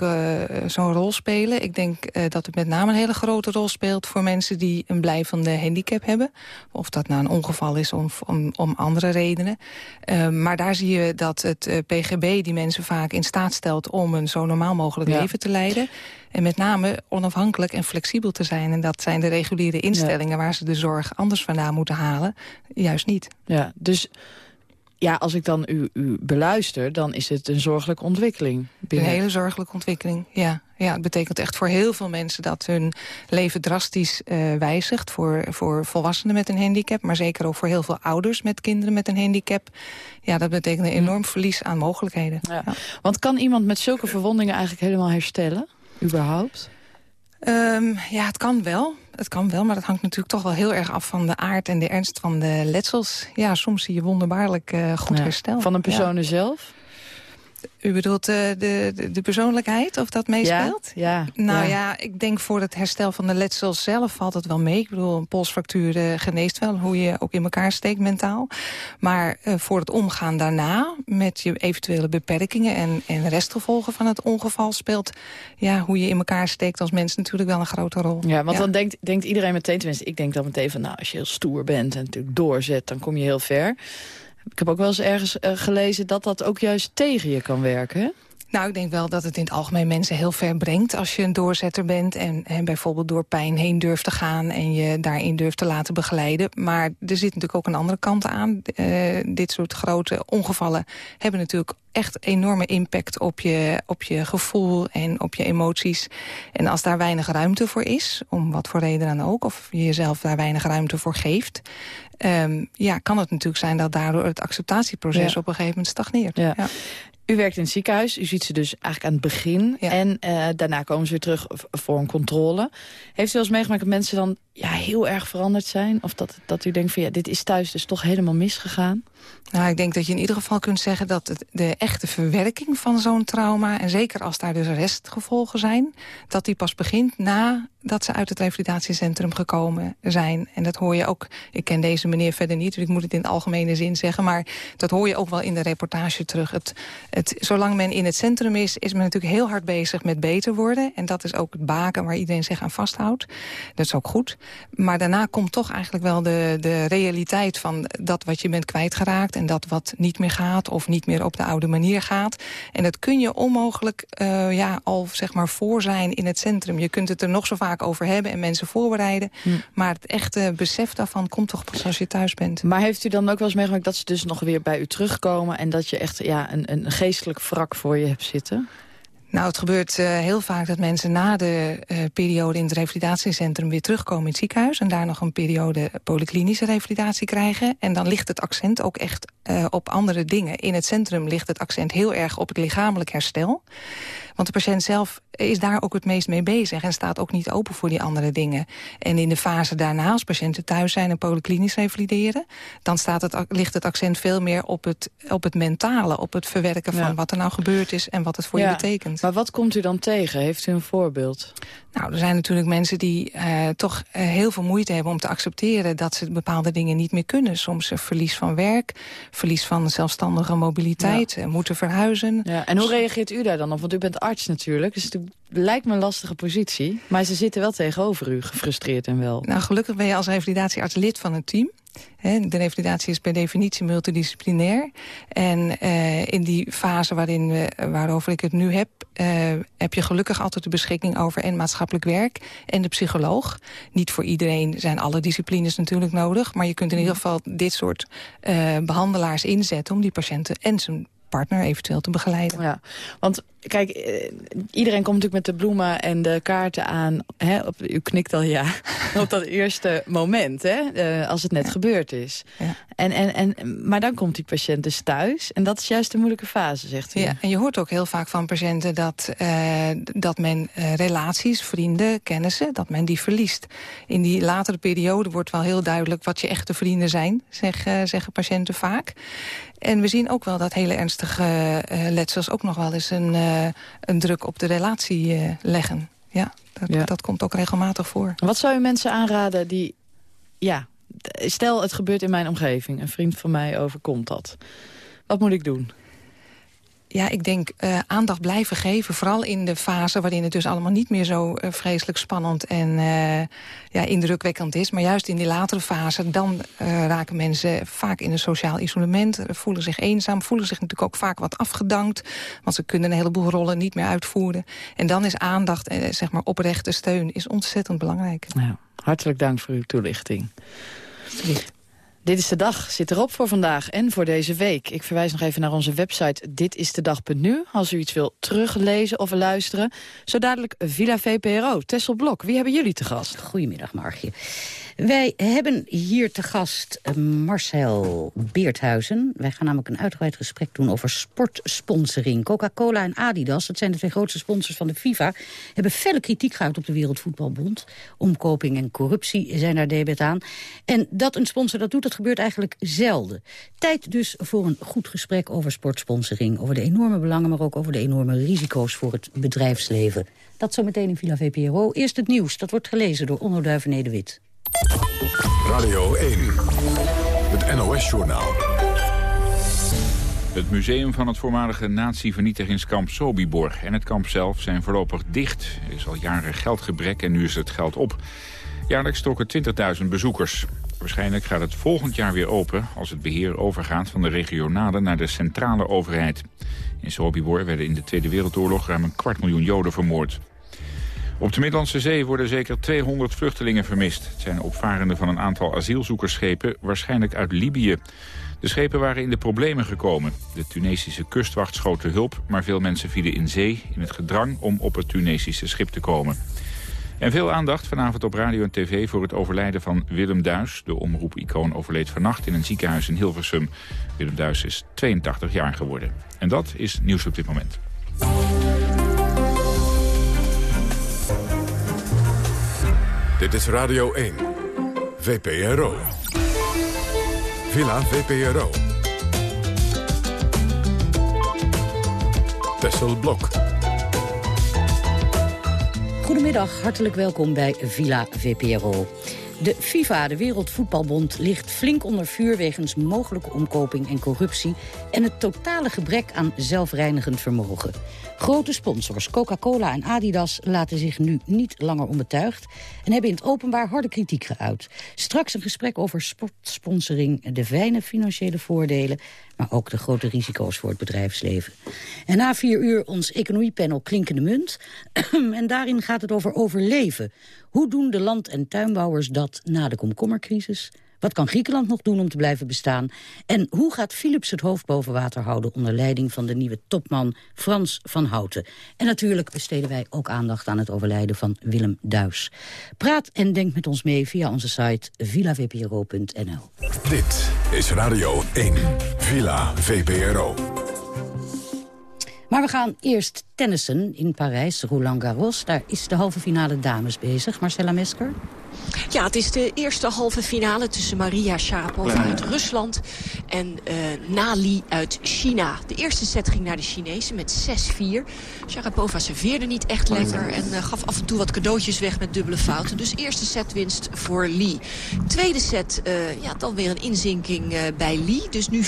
zo rol spelen. Ik denk uh, dat het met name een hele grote rol speelt voor mensen die een blijvende handicap hebben. Of dat nou een ongeval is of om, om andere redenen. Uh, maar daar zie je dat het uh, PGB die mensen vaak in staat stelt om een zo normaal mogelijk ja. leven te leiden. En met name onafhankelijk en flexibel te zijn. En dat zijn de reguliere instellingen ja. waar ze de zorg anders vandaan moeten halen. Juist niet. Ja, dus ja, als ik dan u, u beluister, dan is het een zorgelijke ontwikkeling. Binnen... Een hele zorgelijke ontwikkeling, ja. Ja, het betekent echt voor heel veel mensen dat hun leven drastisch uh, wijzigt. Voor, voor volwassenen met een handicap, maar zeker ook voor heel veel ouders met kinderen met een handicap. Ja, dat betekent een enorm verlies aan mogelijkheden. Ja. Ja. Want kan iemand met zulke verwondingen eigenlijk helemaal herstellen, überhaupt? Um, ja, het kan wel. Het kan wel, maar dat hangt natuurlijk toch wel heel erg af van de aard en de ernst van de letsels. Ja, soms zie je wonderbaarlijk uh, goed ja. herstel. Van een persoon ja. zelf? U bedoelt uh, de, de, de, persoonlijkheid, of dat meespeelt? Ja, ja, nou ja. ja. ik denk voor het herstel van de letsels zelf valt het wel mee. Ik bedoel, een polsfractuur uh, geneest wel, hoe je ook in elkaar steekt mentaal. Maar uh, voor het omgaan daarna, met je eventuele beperkingen... en, en restgevolgen van het ongeval speelt... ja, hoe je in elkaar steekt als mens natuurlijk wel een grote rol. Ja, want dan denkt, denkt iedereen meteen, tenminste ik denk dan meteen van... nou, als je heel stoer bent en natuurlijk doorzet, dan kom je heel ver... Ik heb ook wel eens ergens uh, gelezen dat dat ook juist tegen je kan werken? Nou, ik denk wel dat het in het algemeen mensen heel ver brengt... als je een doorzetter bent en, en bijvoorbeeld door pijn heen durft te gaan... en je daarin durft te laten begeleiden. Maar er zit natuurlijk ook een andere kant aan. Uh, dit soort grote ongevallen hebben natuurlijk echt enorme impact op je, op je gevoel en op je emoties. En als daar weinig ruimte voor is, om wat voor reden dan ook... of je jezelf daar weinig ruimte voor geeft... Um, ja, kan het natuurlijk zijn dat daardoor het acceptatieproces op een gegeven moment stagneert. Ja. ja. U werkt in het ziekenhuis, u ziet ze dus eigenlijk aan het begin. En uh, daarna komen ze weer terug voor een controle. Heeft u wel eens meegemaakt dat mensen dan ja, heel erg veranderd zijn? Of dat, dat u denkt van ja, dit is thuis dus toch helemaal misgegaan? Nou, ik denk dat je in ieder geval kunt zeggen dat de echte verwerking van zo'n trauma... en zeker als daar dus restgevolgen zijn... dat die pas begint nadat ze uit het revalidatiecentrum gekomen zijn. En dat hoor je ook, ik ken deze meneer verder niet... dus ik moet het in algemene zin zeggen... maar dat hoor je ook wel in de reportage terug. Het, het, zolang men in het centrum is, is men natuurlijk heel hard bezig met beter worden. En dat is ook het baken waar iedereen zich aan vasthoudt. Dat is ook goed. Maar daarna komt toch eigenlijk wel de, de realiteit van dat wat je bent kwijtgeraakt... en dat wat niet meer gaat of niet meer op de oude manier gaat. En dat kun je onmogelijk uh, ja, al zeg maar voor zijn in het centrum. Je kunt het er nog zo vaak over hebben en mensen voorbereiden. Hm. Maar het echte besef daarvan komt toch pas als je thuis bent. Maar heeft u dan ook wel eens meegemaakt dat ze dus nog weer bij u terugkomen... en dat je echt ja, een, een geestelijk wrak voor je hebt zitten? Nou, het gebeurt uh, heel vaak dat mensen na de uh, periode in het revalidatiecentrum weer terugkomen in het ziekenhuis. En daar nog een periode polyklinische revalidatie krijgen. En dan ligt het accent ook echt uh, op andere dingen. In het centrum ligt het accent heel erg op het lichamelijk herstel. Want de patiënt zelf is daar ook het meest mee bezig... en staat ook niet open voor die andere dingen. En in de fase daarna, als patiënten thuis zijn en polyklinisch revalideren... dan staat het, ligt het accent veel meer op het, op het mentale... op het verwerken van wat er nou gebeurd is en wat het voor je betekent. Maar wat komt u dan tegen? Heeft u een voorbeeld? Nou, er zijn natuurlijk mensen die uh, toch uh, heel veel moeite hebben om te accepteren dat ze bepaalde dingen niet meer kunnen. Soms uh, verlies van werk, verlies van zelfstandige mobiliteit, ja. moeten verhuizen. Ja. En hoe reageert u daar dan op? Want u bent arts natuurlijk, dus het lijkt me een lastige positie. Maar ze zitten wel tegenover u, gefrustreerd en wel. Nou, gelukkig ben je als revalidatiearts lid van het team. De revalidatie is per definitie multidisciplinair. En uh, in die fase waarin we, waarover ik het nu heb... Uh, heb je gelukkig altijd de beschikking over en maatschappelijk werk... en de psycholoog. Niet voor iedereen zijn alle disciplines natuurlijk nodig... maar je kunt in ieder geval dit soort uh, behandelaars inzetten... om die patiënten en zijn partner eventueel te begeleiden. Ja, want kijk, iedereen komt natuurlijk met de bloemen en de kaarten aan. Hè, op, u knikt al ja, op dat eerste moment, hè, uh, als het net ja. gebeurd is. Ja. En, en, en, maar dan komt die patiënt dus thuis. En dat is juist de moeilijke fase, zegt u. Ja, en je hoort ook heel vaak van patiënten dat, uh, dat men uh, relaties, vrienden, kennissen, dat men die verliest. In die latere periode wordt wel heel duidelijk wat je echte vrienden zijn, zeg, zeggen patiënten vaak. En we zien ook wel dat hele ernstige letsels ook nog wel eens een, een druk op de relatie uh, leggen. Ja dat, ja. dat komt ook regelmatig voor. Wat zou u mensen aanraden die... Ja, stel het gebeurt in mijn omgeving. Een vriend van mij overkomt dat. Wat moet ik doen? Ja, ik denk uh, aandacht blijven geven. Vooral in de fase waarin het dus allemaal niet meer zo uh, vreselijk spannend en uh, ja, indrukwekkend is. Maar juist in die latere fase, dan raken mensen vaak in een sociaal isolement. Voelen zich eenzaam, voelen zich natuurlijk ook vaak wat afgedankt. Want ze kunnen een heleboel rollen niet meer uitvoeren. En dan is aandacht, zeg maar oprechte steun, is ontzettend belangrijk. Ja, hartelijk dank voor uw toelichting. Dit is de dag zit erop voor vandaag en voor deze week. Ik verwijs nog even naar onze website ditistedag.nu... als u iets wilt teruglezen of luisteren. Zo dadelijk Villa VPRO, Tessel Blok. Wie hebben jullie te gast? Goedemiddag, Margje. Wij hebben hier te gast Marcel Beerthuizen. Wij gaan namelijk een uitgebreid gesprek doen over sportsponsoring. Coca-Cola en Adidas, dat zijn de twee grootste sponsors van de FIFA... hebben felle kritiek gehad op de Wereldvoetbalbond. Omkoping en corruptie zijn daar debet aan. En dat een sponsor dat doet, dat gebeurt eigenlijk zelden. Tijd dus voor een goed gesprek over sportsponsoring. Over de enorme belangen, maar ook over de enorme risico's voor het bedrijfsleven. Dat zometeen in Villa VPRO. Eerst het nieuws, dat wordt gelezen door Onno Duivenede-Wit. Radio 1, het NOS-journaal. Het museum van het voormalige nazi-vernietigingskamp Sobibor en het kamp zelf zijn voorlopig dicht. Er is al jaren geldgebrek en nu is het geld op. Jaarlijks trokken 20.000 bezoekers. Waarschijnlijk gaat het volgend jaar weer open als het beheer overgaat van de regionale naar de centrale overheid. In Sobibor werden in de Tweede Wereldoorlog ruim een kwart miljoen Joden vermoord. Op de Middellandse Zee worden zeker 200 vluchtelingen vermist. Het zijn opvarenden van een aantal asielzoekersschepen, waarschijnlijk uit Libië. De schepen waren in de problemen gekomen. De Tunesische kustwacht schoot de hulp, maar veel mensen vielen in zee... in het gedrang om op het Tunesische schip te komen. En veel aandacht vanavond op radio en tv voor het overlijden van Willem Duis. De omroepicoon overleed vannacht in een ziekenhuis in Hilversum. Willem Duis is 82 jaar geworden. En dat is nieuws op dit moment. Dit is Radio 1. VPRO. Villa VPRO. Tessel Blok. Goedemiddag, hartelijk welkom bij Villa VPRO. De FIFA, de Wereldvoetbalbond, ligt flink onder vuur... wegens mogelijke omkoping en corruptie... en het totale gebrek aan zelfreinigend vermogen. Grote sponsors Coca-Cola en Adidas laten zich nu niet langer onbetuigd... en hebben in het openbaar harde kritiek geuit. Straks een gesprek over sportsponsoring, de fijne financiële voordelen... maar ook de grote risico's voor het bedrijfsleven. En na vier uur ons economiepanel Klinkende Munt. en daarin gaat het over overleven. Hoe doen de land- en tuinbouwers dat na de komkommercrisis? Wat kan Griekenland nog doen om te blijven bestaan? En hoe gaat Philips het hoofd boven water houden... onder leiding van de nieuwe topman Frans van Houten? En natuurlijk besteden wij ook aandacht aan het overlijden van Willem Duis. Praat en denk met ons mee via onze site villavpro.nl. Dit is Radio 1. Villa VPRO. Maar we gaan eerst tennissen in Parijs, Roland Garros. Daar is de halve finale dames bezig. Marcella Mesker? Ja, het is de eerste halve finale tussen Maria Sharapova uit Rusland en uh, Nali uit China. De eerste set ging naar de Chinezen met 6-4. Sharapova serveerde niet echt lekker en uh, gaf af en toe wat cadeautjes weg met dubbele fouten. Dus eerste set winst voor Lee. Tweede set, uh, ja, dan weer een inzinking bij Lee. Dus nu 4-2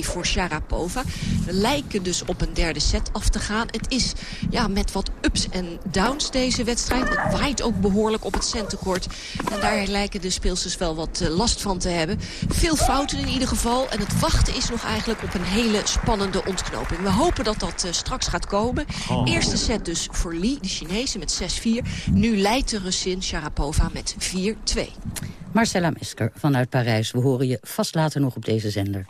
voor Sharapova. We lijken dus op een derde set af te gaan. Het is ja, met wat ups en downs deze wedstrijd. Het waait ook behoorlijk op het centercourt. En daar lijken de speelsters wel wat uh, last van te hebben. Veel fouten in ieder geval. En het wachten is nog eigenlijk op een hele spannende ontknoping. We hopen dat dat uh, straks gaat komen. Oh. Eerste set dus voor Lee, de Chinese, met 6-4. Nu leidt de Russin Sharapova met 4-2. Marcella Mesker vanuit Parijs. We horen je vast later nog op deze zender.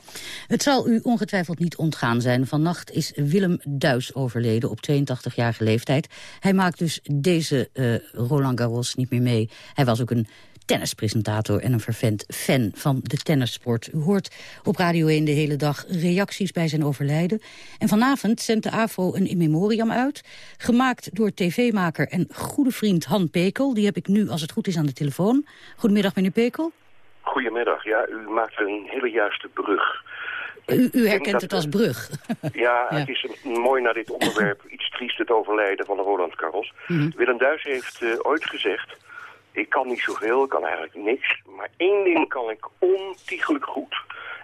Het zal u ongetwijfeld niet ontgaan zijn. Vannacht is Willem Duis overleden op 82-jarige leeftijd. Hij maakt dus deze uh, Roland Garros niet meer mee. Hij was ook een tennispresentator en een vervent fan van de tennissport. U hoort op Radio 1 de hele dag reacties bij zijn overlijden. En vanavond zendt de AVRO een in memoriam uit. Gemaakt door tv-maker en goede vriend Han Pekel. Die heb ik nu, als het goed is, aan de telefoon. Goedemiddag, meneer Pekel. Goedemiddag, ja, u maakt een hele juiste brug. U, u herkent het als brug. Ja, ja, het is een, mooi naar dit onderwerp iets triest het overlijden van Roland Garros. Mm -hmm. Willem Duis heeft uh, ooit gezegd... ik kan niet zoveel, ik kan eigenlijk niks... maar één ding kan ik ontiegelijk goed...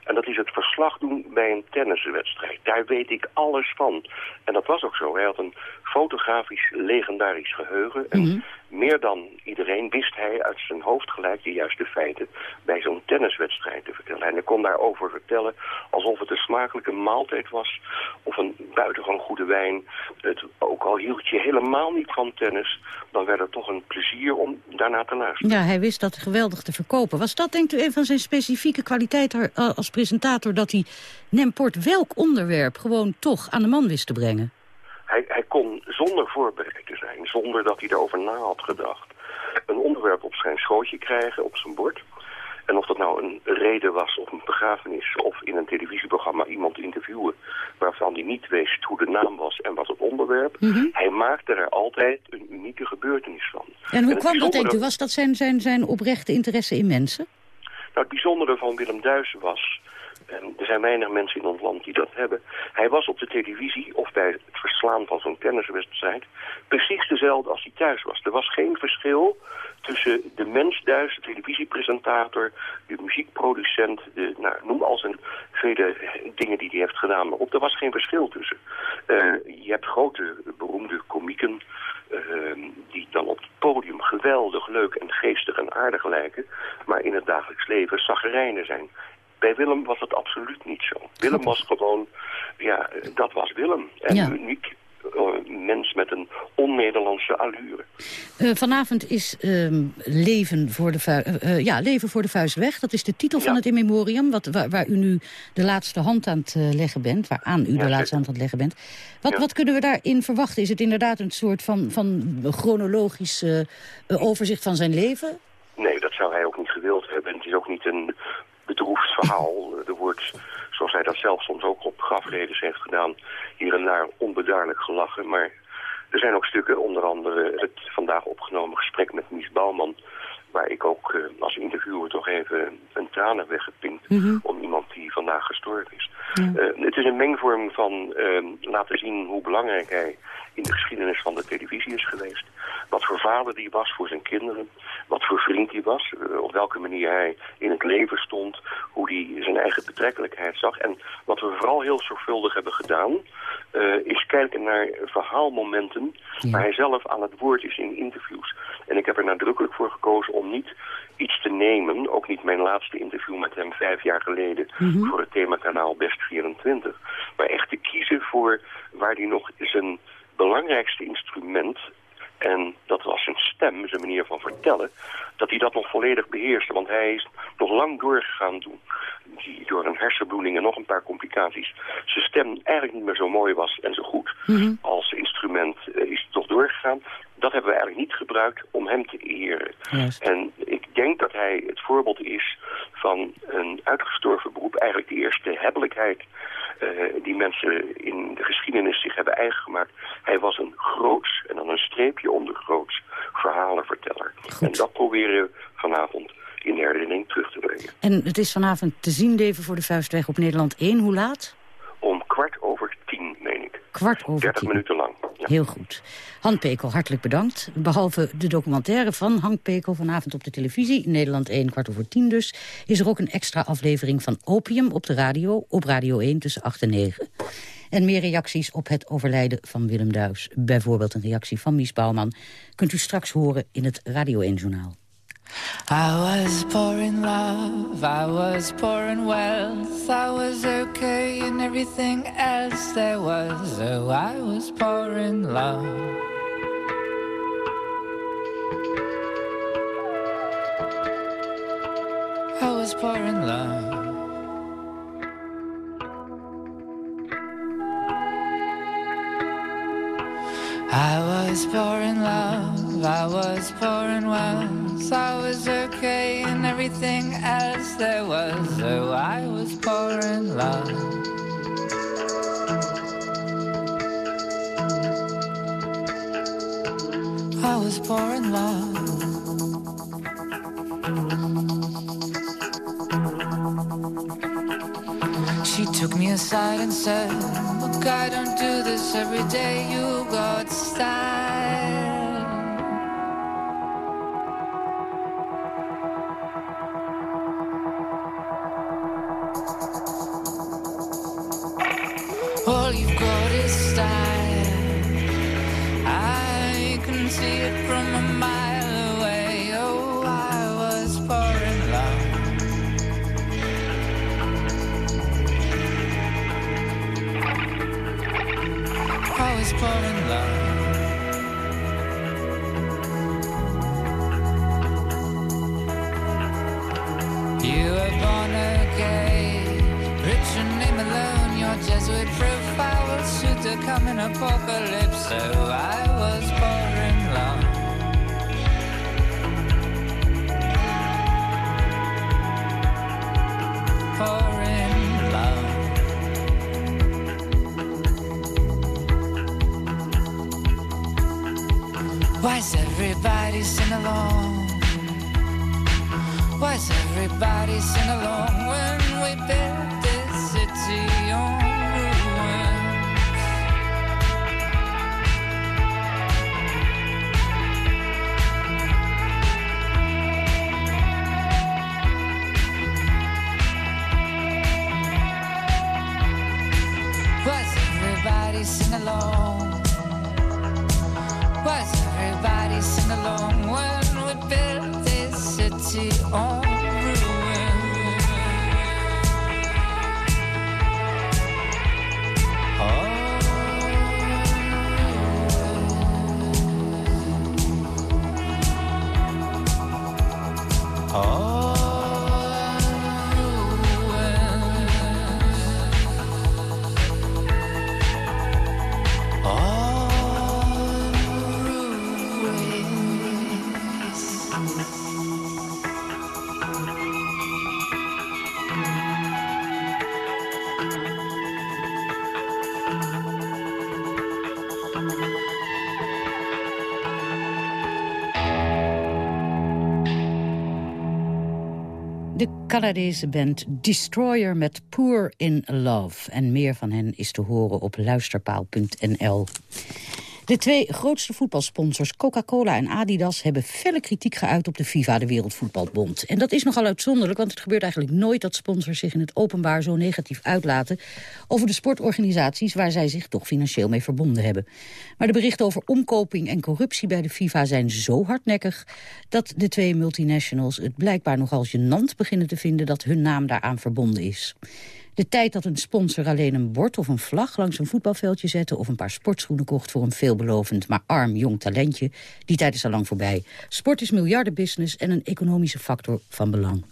En dat is het verslag doen bij een tenniswedstrijd. Daar weet ik alles van. En dat was ook zo. Hij had een fotografisch legendarisch geheugen. En mm -hmm. meer dan iedereen wist hij uit zijn hoofd gelijk de juiste feiten bij zo'n tenniswedstrijd te vertellen. En hij kon daarover vertellen alsof het een smakelijke maaltijd was of een buitengewoon goede wijn. Het, ook al hield je helemaal niet van tennis, dan werd het toch een plezier om daarna te luisteren. Ja, hij wist dat geweldig te verkopen. Was dat denkt u een van zijn specifieke kwaliteiten als presentator dat hij Nemport welk onderwerp gewoon toch aan de man wist te brengen? Hij, hij kon zonder voorbereid te zijn, zonder dat hij erover na had gedacht, een onderwerp op zijn schootje krijgen, op zijn bord. En of dat nou een reden was op een begrafenis of in een televisieprogramma iemand interviewen waarvan hij niet wist hoe de naam was en wat het onderwerp. Mm -hmm. Hij maakte er altijd een unieke gebeurtenis van. En hoe en kwam dat, denkt u? Was dat zijn, zijn, zijn oprechte interesse in mensen? Nou, het bijzondere van Willem Duis was, er zijn weinig mensen in ons land die dat hebben, hij was op de televisie of bij het verslaan van zo'n tenniswedstrijd precies dezelfde als hij thuis was. Er was geen verschil tussen de mens Duis, de televisiepresentator, de muziekproducent, de, nou, noem al zijn vele dingen die hij heeft gedaan maar op. Er was geen verschil tussen. Uh, je hebt grote, beroemde komieken uh, die dan op het podium geweldig leuk en geestig en aardig lijken, maar in het dagelijks leven zaggerijnen zijn. Bij Willem was het absoluut niet zo. Willem was gewoon, ja, dat was Willem. En Ja. uniek eh, mens met een on-Nederlandse allure. Eh, vanavond is ehm, leven, voor de eh, ja, leven voor de Vuist weg. Dat is de titel van het in memoriam, wat, waar, waar u nu de laatste hand aan het leggen bent. Waaraan u de laatste hand aan het leggen bent. Wat, Ja. wat kunnen we daarin verwachten? Is het inderdaad een soort van, van chronologisch overzicht van zijn leven? Nee, dat zou hij ook niet gewild hebben. Het is ook niet een bedroefd verhaal. Er wordt, zoals hij dat zelf soms ook op grafredes heeft gedaan, hier en daar onbedaarlijk gelachen. Maar er zijn ook stukken, onder andere het vandaag opgenomen gesprek met Mies Bouwman, waar ik ook eh, als interviewer toch even een traan heb weggepinkt om iemand die vandaag gestorven is. Eh, het is een mengvorm van eh, laten zien hoe belangrijk hij in de geschiedenis van de televisie is geweest. Wat voor vader die was voor zijn kinderen. Wat voor vriend hij was. eh, op welke manier hij in het leven stond. Hoe hij zijn eigen betrekkelijkheid zag. En wat we vooral heel zorgvuldig hebben gedaan... is kijken naar verhaalmomenten waar hij zelf aan het woord is in interviews. En ik heb er nadrukkelijk voor gekozen om niet iets te nemen. Ook niet mijn laatste interview met hem vijf jaar geleden... voor het themakanaal Best 24. Maar echt te kiezen voor waar hij nog zijn belangrijkste instrument... En dat was zijn stem, zijn manier van vertellen, dat hij dat nog volledig beheerste. Want hij is nog lang doorgegaan toen, die door een hersenbloeding en nog een paar complicaties, zijn stem eigenlijk niet meer zo mooi was en zo goed als instrument eh, is toch doorgegaan. Dat hebben we eigenlijk niet gebruikt om hem te eren. En ik denk dat hij het voorbeeld is van een uitgestorven beroep, eigenlijk de eerste hebbelijkheid eh, die mensen in de geschiedenis zich hebben eigen gemaakt. Hij was een groots, en dan een streepje onder groots, verhalenverteller. En dat proberen we vanavond in herinnering terug te brengen. En het is vanavond te zien, leven voor de Vuist weg op Nederland 1. Hoe laat? Om kwart over tien, meen ik. Kwart over 30 tien. minuten lang. Heel goed. Han Pekel, hartelijk bedankt. Behalve de documentaire van Hank Pekel vanavond op de televisie... Nederland 1, kwart over 10 dus... is er ook een extra aflevering van Opium op de radio... op Radio 1 tussen 8 en 9. En meer reacties op het overlijden van Willem Duis. Bijvoorbeeld een reactie van Mies Bouwman... kunt u straks horen in het Radio 1-journaal. I was poor in love, I was poor in wealth, I was okay in everything else there was. Oh, I was poor in love. I was poor in love. I was poor in love, I was poor in wealth, I was okay in everything else there was. Oh, I was poor in love. I was poor in love. Aside and said, Look, I don't do this every day. You got style. Canadese band Destroyer met Poor in Love. En meer van hen is te horen op luisterpaal.nl. De twee grootste voetbalsponsors, Coca-Cola en Adidas... hebben felle kritiek geuit op de FIFA, de Wereldvoetbalbond. En dat is nogal uitzonderlijk, want het gebeurt eigenlijk nooit... dat sponsors zich in het openbaar zo negatief uitlaten... over de sportorganisaties waar zij zich toch financieel mee verbonden hebben. Maar de berichten over omkoping en corruptie bij de FIFA zijn zo hardnekkig... dat de twee multinationals het blijkbaar nogal gênant beginnen te vinden... dat hun naam daaraan verbonden is. De tijd dat een sponsor alleen een bord of een vlag langs een voetbalveldje zette... of een paar sportschoenen kocht voor een veelbelovend, maar arm jong talentje... die tijd is al lang voorbij. Sport is miljardenbusiness en een economische factor van belang.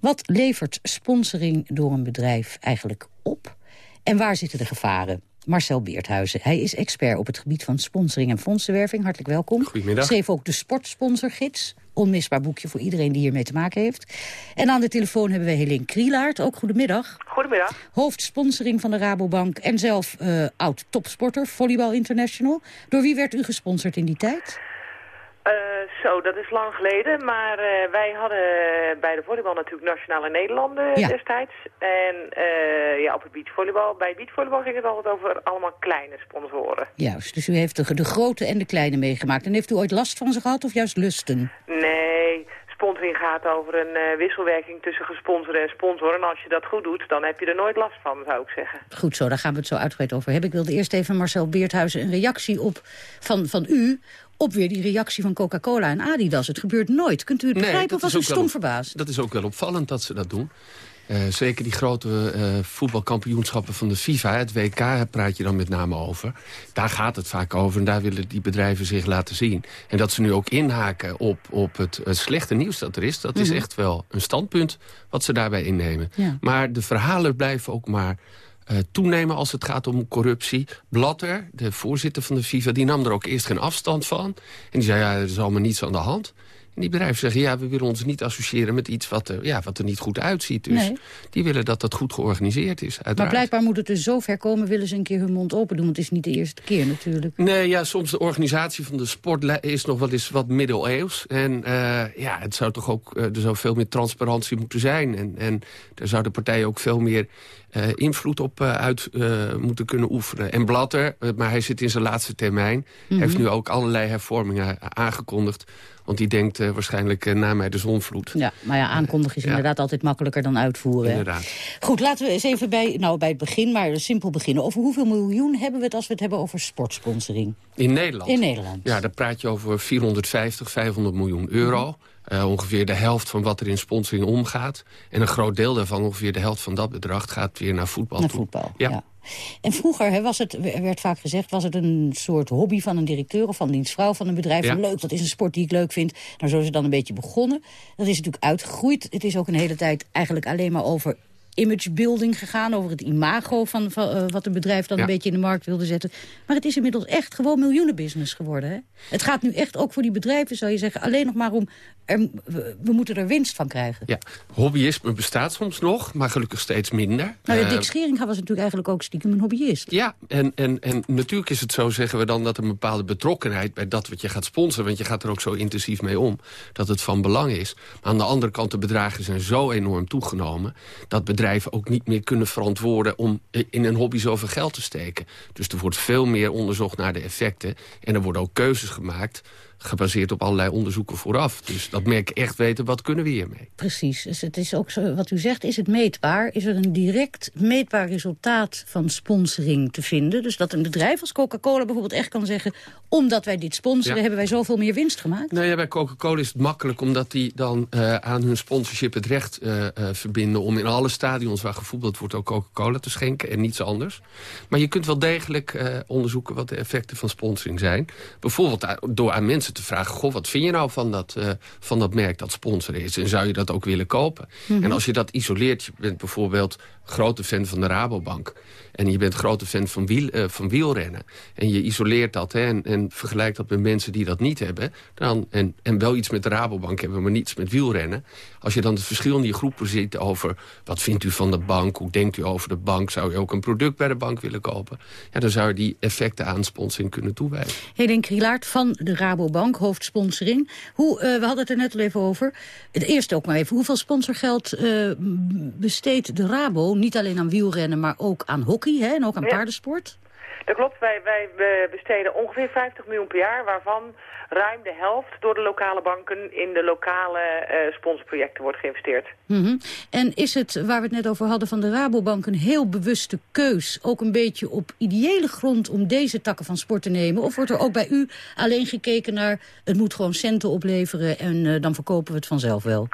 Wat levert sponsoring door een bedrijf eigenlijk op? En waar zitten de gevaren? Marcel Beerthuizen. Hij is expert op het gebied van sponsoring en fondsenwerving. Hartelijk welkom. Goedemiddag. Schreef ook de Sportsponsorgids. Onmisbaar boekje voor iedereen die hiermee te maken heeft. En aan de telefoon hebben we Helene Krielaert. Ook goedemiddag. Goedemiddag. Hoofdsponsoring van de Rabobank en zelf uh, oud-topsporter, Volleybal International. Door wie werd u gesponsord in die tijd? Uh, zo, dat is lang geleden. Maar uh, wij hadden bij de volleybal natuurlijk Nationale Nederlanden ja. destijds. En uh, ja, op het beachvolleybal, bij beachvolleybal ging het altijd over allemaal kleine sponsoren. Juist, dus u heeft de, de grote en de kleine meegemaakt. En heeft u ooit last van ze gehad of juist lusten? Nee, sponsoring gaat over een uh, wisselwerking tussen gesponsorde en sponsor. En als je dat goed doet, dan heb je er nooit last van, zou ik zeggen. Goed zo, daar gaan we het zo uitgebreid over hebben. Ik wilde eerst even Marcel Beerthuizen een reactie op van, van u op weer die reactie van Coca-Cola en Adidas. Het gebeurt nooit. Kunt u het begrijpen nee, of was u stom verbaasd? Dat is ook wel opvallend dat ze dat doen. Uh, zeker die grote uh, voetbalkampioenschappen van de FIFA, het WK, praat je dan met name over. Daar gaat het vaak over en daar willen die bedrijven zich laten zien. En dat ze nu ook inhaken op, op het, het slechte nieuws dat er is... dat mm -hmm. is echt wel een standpunt wat ze daarbij innemen. Ja. Maar de verhalen blijven ook maar... Uh, toenemen als het gaat om corruptie. Blatter, de voorzitter van de FIFA, die nam er ook eerst geen afstand van. En die zei, ja, er is allemaal niets aan de hand. En die bedrijven zeggen, ja, we willen ons niet associëren met iets wat er, ja, wat er niet goed uitziet. Dus nee. die willen dat dat goed georganiseerd is, uiteraard. Maar blijkbaar moet het dus zo ver komen, willen ze een keer hun mond open doen. Want het is niet de eerste keer natuurlijk. Nee, ja, soms de organisatie van de sport is nog wel eens wat middeleeuws. En uh, ja, het zou toch ook, uh, er zou veel meer transparantie moeten zijn. En, en daar zouden partijen ook veel meer uh, invloed op uh, uit uh, moeten kunnen oefenen. En Blatter, maar hij zit in zijn laatste termijn... Mm -hmm. heeft nu ook allerlei hervormingen aangekondigd. Want die denkt waarschijnlijk na mij de zonvloed. Ja, maar ja, aankondigen is ja. inderdaad altijd makkelijker dan uitvoeren. Inderdaad. Goed, laten we eens even bij, nou, bij het begin, maar simpel beginnen. Over hoeveel miljoen hebben we het als we het hebben over sportsponsoring? In Nederland? In Nederland. Ja, dan praat je over 450, 500 miljoen euro... Mm -hmm. Uh, ongeveer de helft van wat er in sponsoring omgaat. En een groot deel daarvan, ongeveer de helft van dat bedrag... gaat weer naar voetbal Naar toe. voetbal, ja. ja. En vroeger he, was het, werd vaak gezegd, was het een soort hobby van een directeur... of van dienstvrouw van een bedrijf. Ja. Leuk, dat is een sport die ik leuk vind. Nou, zo is het dan een beetje begonnen. Dat is natuurlijk uitgegroeid. Het is ook een hele tijd eigenlijk alleen maar over imagebuilding gegaan... over het imago van, van uh, wat een bedrijf dan ja. een beetje in de markt wilde zetten. Maar het is inmiddels echt gewoon miljoenenbusiness geworden. Hè? Het gaat nu echt ook voor die bedrijven, zou je zeggen... alleen nog maar om, er, we, moeten er winst van krijgen. Ja, hobbyisme bestaat soms nog, maar gelukkig steeds minder. Nou, Dick Scheringa was natuurlijk eigenlijk ook stiekem een hobbyist. Ja, en, en, en natuurlijk is het zo, zeggen we dan... dat er een bepaalde betrokkenheid bij dat wat je gaat sponsoren... want je gaat er ook zo intensief mee om, dat het van belang is. Maar aan de andere kant, de bedragen zijn zo enorm toegenomen... dat bedrijven ook niet meer kunnen verantwoorden... om in een hobby zoveel geld te steken. Dus er wordt veel meer onderzocht naar de effecten. En er worden ook keuzes gemaakt gebaseerd op allerlei onderzoeken vooraf. Dus dat merk echt weten, wat kunnen we hiermee? Precies. Dus het is ook zo, wat u zegt, is het meetbaar? Is er een direct meetbaar resultaat van sponsoring te vinden? Dus dat een bedrijf als Coca-Cola bijvoorbeeld echt kan zeggen... omdat wij dit sponsoren, ja. hebben wij zoveel meer winst gemaakt? Nou ja, bij Coca-Cola is het makkelijk omdat die dan uh, aan hun sponsorship het recht uh, uh, verbinden... om in alle stadions waar gevoetbald wordt ook Coca-Cola te schenken en niets anders. Maar je kunt wel degelijk onderzoeken wat de effecten van sponsoring zijn. Bijvoorbeeld door aan mensen te vragen... goh, wat vind je nou van dat, uh, van dat merk dat sponsoren is? En zou je dat ook willen kopen? Mm -hmm. En als je dat isoleert, je bent bijvoorbeeld grote fan van de Rabobank... en je bent grote fan van, wiel, uh, van wielrennen... en je isoleert dat hè, en, en, vergelijkt dat met mensen die dat niet hebben... Dan, en, en wel iets met de Rabobank hebben, maar niets met wielrennen... als je dan het verschil in die groepen ziet over... wat vindt u van de bank, hoe denkt u over de bank... zou je ook een product bij de bank willen kopen... Ja, dan zou je die effecten aan sponsoring kunnen toewijzen. Helen Krielaert van de Rabobank, hoofdsponsoring. Hoe, uh, we hadden het er net al even over. Het eerste ook maar even. Hoeveel sponsorgeld uh, besteedt de Rabo... niet alleen aan wielrennen, maar ook aan hockey hè, en ook aan ja. paardensport? Dat klopt. Wij, wij besteden ongeveer 50 miljoen per jaar... waarvan ruim de helft door de lokale banken in de lokale uh, sponsorprojecten wordt geïnvesteerd. Mm -hmm. En is het, waar we het net over hadden van de Rabobank, een heel bewuste keus, ook een beetje op ideële grond om deze takken van sport te nemen? Of wordt er ook bij u alleen gekeken naar, het moet gewoon centen opleveren en uh, dan verkopen we het vanzelf wel?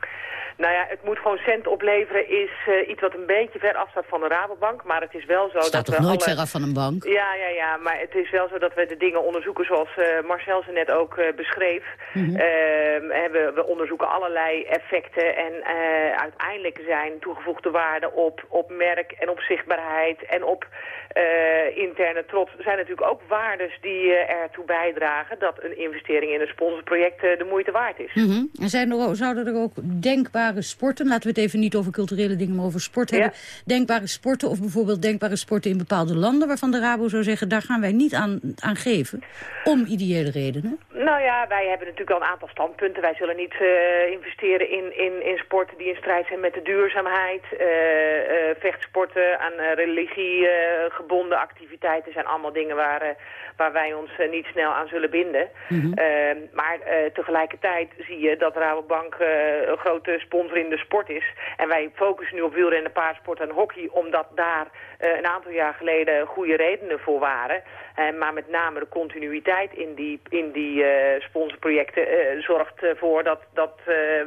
Nou ja, het moet gewoon cent opleveren is uh, iets wat een beetje ver afstaat van de Rabobank. Maar het is wel zo Staat dat toch we nooit alle... ver af van een bank? Ja, ja, ja. Maar het is wel zo dat we de dingen onderzoeken zoals uh, Marcel ze net ook uh, beschreef. Mm -hmm. we, we, onderzoeken allerlei effecten en uiteindelijk zijn toegevoegde waarden op, op merk en op zichtbaarheid en op interne trots. zijn natuurlijk ook waardes die ertoe bijdragen dat een investering in een sponsorproject de moeite waard is. Mm -hmm. En zijn er, zouden er ook denkbare sporten, laten we het even niet over culturele dingen, maar over sport hebben. Ja. Denkbare sporten of bijvoorbeeld denkbare sporten in bepaalde landen... waarvan de Rabo zou zeggen, daar gaan wij niet aan, aan geven, om ideële redenen? Nou ja, wij hebben natuurlijk al een aantal standpunten. Wij zullen niet uh, investeren in, in, in sporten die in strijd zijn met de duurzaamheid. Uh, uh, vechtsporten aan religiegebonden activiteiten zijn allemaal dingen waar waar wij ons niet snel aan zullen binden. Mm -hmm. uh, maar tegelijkertijd zie je dat Rabobank grote sport is. En wij focussen nu op wielrennen, paardsport en hockey... omdat daar een aantal jaar geleden goede redenen voor waren. Maar met name de continuïteit in die, in die sponsorprojecten zorgt ervoor dat, dat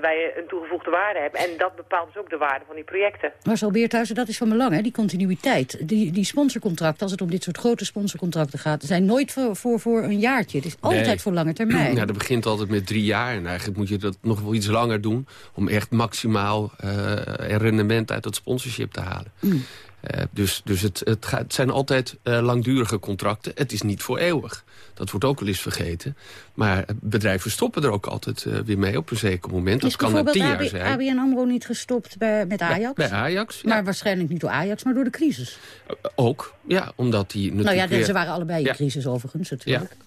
wij een toegevoegde waarde hebben. En dat bepaalt dus ook de waarde van die projecten. Marcel Beerthuizen, dat is van belang, hè? die continuïteit. Die, die sponsorcontracten, als het om dit soort grote sponsorcontracten gaat... zijn nooit voor, voor, voor een jaartje. Het is altijd nee. voor lange termijn. Ja, dat begint altijd met drie jaar. En eigenlijk moet je dat nog wel iets langer doen... om echt maximaal uh, rendement uit dat sponsorship te halen. Mm. Uh, dus dus het, het, gaat, het zijn altijd uh, langdurige contracten. Het is niet voor eeuwig. Dat wordt ook wel eens vergeten. Maar bedrijven stoppen er ook altijd uh, weer mee op een zeker moment. Is dat kan na tien jaar AB, zijn. ABN AMRO niet gestopt bij, met Ajax? Bij, bij Ajax, ja. Maar waarschijnlijk niet door Ajax, maar door de crisis. ook, ja. Omdat die nou ja, weer... ze waren allebei in crisis overigens natuurlijk. Ja.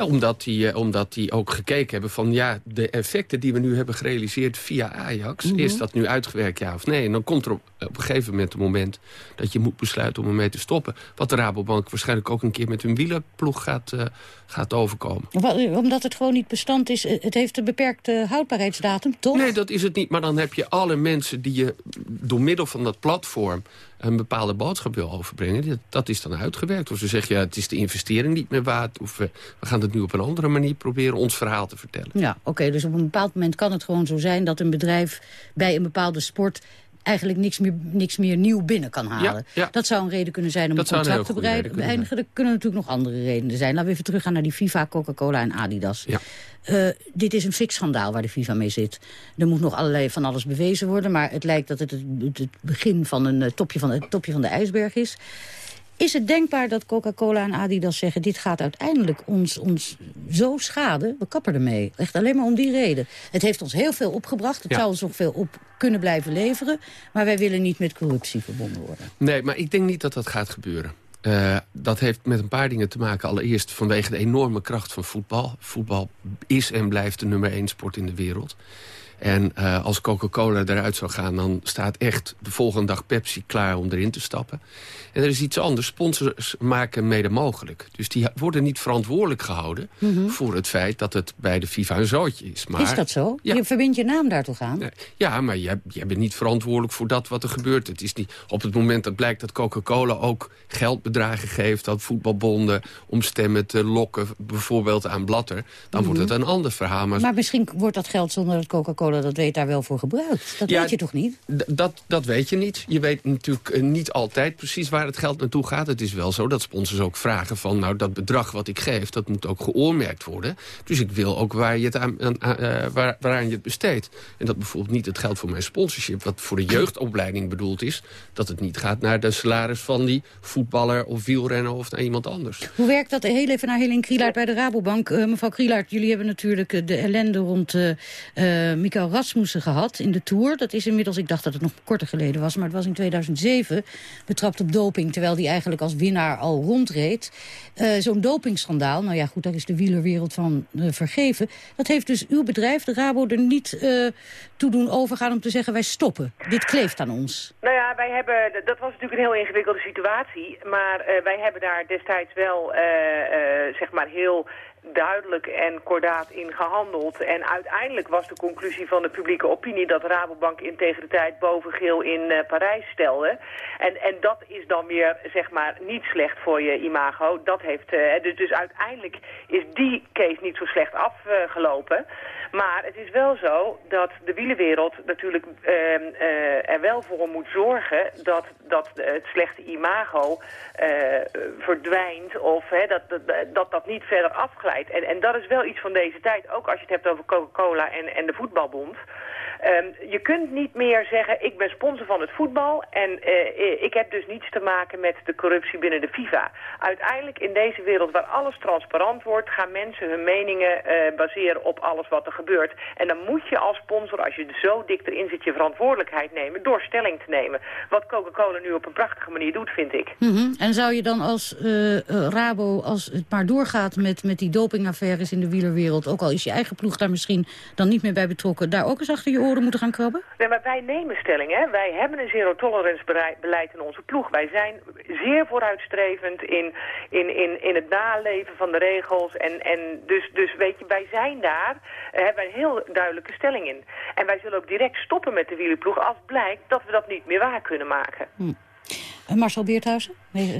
Ja, omdat, die, uh, omdat die ook gekeken hebben van ja, de effecten die we nu hebben gerealiseerd via Ajax, mm -hmm. is dat nu uitgewerkt ja of nee? En dan komt er op, op een gegeven moment een moment dat je moet besluiten om ermee te stoppen. Wat de Rabobank waarschijnlijk ook een keer met hun wielerploeg gaat, uh, gaat overkomen. Omdat het gewoon niet bestand is, het heeft een beperkte houdbaarheidsdatum, toch? Nee, dat is het niet. Maar dan heb je alle mensen die je door middel van dat platform een bepaalde boodschap wil overbrengen. Dat is dan uitgewerkt. Of ze zeggen, ja, het is de investering niet meer waard. Of we, we gaan het nu op een andere manier proberen ons verhaal te vertellen. Ja, oké. Dus op een bepaald moment kan het gewoon zo zijn... dat een bedrijf bij een bepaalde sport eigenlijk niks meer, niks meer nieuw binnen kan halen. Ja, ja. Dat zou een reden kunnen zijn om dat een contract te beëindigen. Er kunnen natuurlijk nog andere redenen zijn. Laten we even teruggaan naar die FIFA, Coca-Cola en Adidas. Ja. Uh, dit is een fix schandaal waar de FIFA mee zit. Er moet nog allerlei van alles bewezen worden... maar het lijkt dat het het, het begin van een uh, topje van, het topje van de ijsberg is. Is het denkbaar dat Coca-Cola en Adidas zeggen... dit gaat uiteindelijk ons, ons zo schaden, we kappen ermee. Echt alleen maar om die reden. Het heeft ons heel veel opgebracht. Het Ja. zou ons nog veel op kunnen blijven leveren. Maar wij willen niet met corruptie verbonden worden. Nee, maar ik denk niet dat dat gaat gebeuren. Uh, dat heeft met een paar dingen te maken. Allereerst vanwege de enorme kracht van voetbal. Voetbal is en blijft de nummer één sport in de wereld. En uh, als Coca-Cola eruit zou gaan... dan staat echt de volgende dag Pepsi klaar om erin te stappen. En er is iets anders. Sponsors maken mede mogelijk. Dus die worden niet verantwoordelijk gehouden... Mm -hmm. voor het feit dat het bij de FIFA een zootje is. Maar, is dat zo? Ja. Je verbindt je naam daar toch aan? Ja, maar jij, jij bent niet verantwoordelijk voor dat wat er gebeurt. Het is niet, op het moment dat blijkt dat Coca-Cola ook geldbedragen geeft... aan voetbalbonden om stemmen te lokken, bijvoorbeeld aan Blatter... dan mm -hmm. wordt het een ander verhaal. Maar, maar misschien wordt dat geld zonder dat Coca-Cola Dat weet daar wel voor gebruikt. Dat Ja, weet je toch niet? Dat, dat weet je niet. Je weet natuurlijk eh, niet altijd precies waar het geld naartoe gaat. Het is wel zo dat sponsors ook vragen van... nou, dat bedrag wat ik geef, dat moet ook geoormerkt worden. Dus ik wil ook waar je het aan, aan- aan- eh, waar, waaraan je het besteedt. En dat bijvoorbeeld niet het geld voor mijn sponsorship... wat voor de jeugdopleiding bedoeld is... dat het niet gaat naar de salaris van die voetballer of wielrenner... of naar iemand anders. Hoe werkt dat? Heel even naar Helene Krielaert bij de Rabobank. Eh, mevrouw Krielaert, jullie hebben natuurlijk de ellende rond eh, Mikael Rasmussen gehad in de Tour. Dat is inmiddels, ik dacht dat het nog korter geleden was, maar het was in 2007 betrapt op doping, terwijl hij eigenlijk als winnaar al rondreed. Eh, Zo'n dopingschandaal, nou ja goed, daar is de wielerwereld van eh, vergeven. Dat heeft dus uw bedrijf, de Rabo, er niet eh, toe doen overgaan om te zeggen wij stoppen. Dit kleeft aan ons. Nou ja, wij hebben, dat was natuurlijk een heel ingewikkelde situatie. Maar wij hebben daar destijds wel, zeg maar, heel duidelijk en kordaat in gehandeld. En uiteindelijk was de conclusie van de publieke opinie... dat Rabobank integriteit boven geel in eh, Parijs stelde. En, en dat is dan weer, zeg maar, niet slecht voor je imago. Dat heeft, eh, dus, dus uiteindelijk is die case niet zo slecht afgelopen. Maar het is wel zo dat de wielenwereld natuurlijk ehm, eh, er wel voor moet zorgen... dat, dat het slechte imago eh, verdwijnt of hè, dat, dat, dat dat niet verder afglijdt. En, en dat is wel iets van deze tijd, ook als je het hebt over Coca-Cola en, en de voetbalbond... Ehm, je kunt niet meer zeggen, ik ben sponsor van het voetbal... en eh, ik heb dus niets te maken met de corruptie binnen de FIFA. Uiteindelijk in deze wereld waar alles transparant wordt... gaan mensen hun meningen eh, baseren op alles wat er gebeurt. En dan moet je als sponsor, als je zo dik erin zit... je verantwoordelijkheid nemen door stelling te nemen. Wat Coca-Cola nu op een prachtige manier doet, vind ik. Mhm. En zou je dan als eh, eh, Rabo, als het maar doorgaat met, met die dopingaffaires in de wielerwereld... ook al is je eigen ploeg daar misschien dan niet meer bij betrokken... daar ook eens achter je moeten gaan krabben? Nee, maar wij nemen stelling, hè. Wij hebben een zero-tolerance berei- beleid in onze ploeg. Wij zijn zeer vooruitstrevend in, in, in, in het naleven van de regels. En, en dus, dus weet je, wij zijn daar, eh, hebben wij een heel duidelijke stelling in. En wij zullen ook direct stoppen met de wielerploeg als blijkt dat we dat niet meer waar kunnen maken. Eh, Marcel Beerthuizen?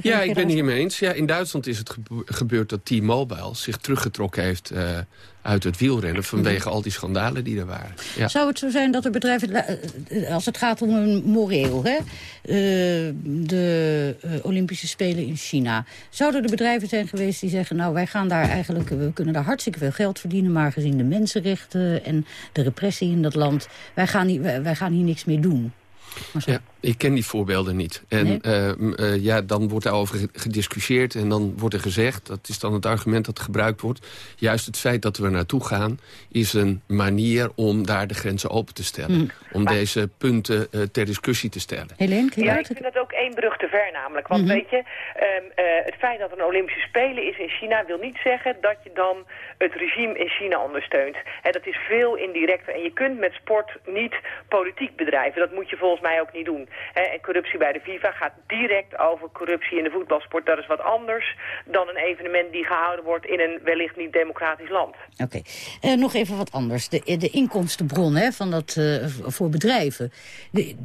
Ja, ik ben het hiermee eens. Ja, in Duitsland is het gebe- gebeurd dat T-Mobile zich teruggetrokken heeft eh, uit het wielrennen... vanwege al die schandalen die er waren. Ja. Zou het zo zijn dat er bedrijven, eh, als het gaat om een moreel, hè, eh, de Olympische Spelen in China, zouden er bedrijven zijn geweest die zeggen, nou wij gaan daar eigenlijk, we kunnen daar hartstikke veel geld verdienen, maar gezien de mensenrechten en de repressie in dat land, wij gaan, wij gaan hier niks meer doen. Ja, ik ken die voorbeelden niet. En Nee? eh, eh, ja, dan wordt daarover ge- gediscussieerd en dan wordt er gezegd... dat is dan het argument dat gebruikt wordt... juist het feit dat we er naartoe gaan... is een manier om daar de grenzen open te stellen. Mm. Om deze punten eh, ter discussie te stellen. Helene, Ja, ik vind dat ook één brug te ver namelijk. Want Mhm. weet je, ehm, eh, het feit dat er een Olympische Spelen is in China... wil niet zeggen dat je dan het regime in China ondersteunt. Hè, dat is veel indirecter. En je kunt met sport niet politiek bedrijven. Dat moet je volgens mij ook niet doen. En corruptie bij de FIFA gaat direct over corruptie in de voetbalsport. Dat is wat anders dan een evenement die gehouden wordt... in een wellicht niet democratisch land. Oké. Eh, nog even wat anders. De, de inkomstenbron van dat, eh, voor bedrijven. De,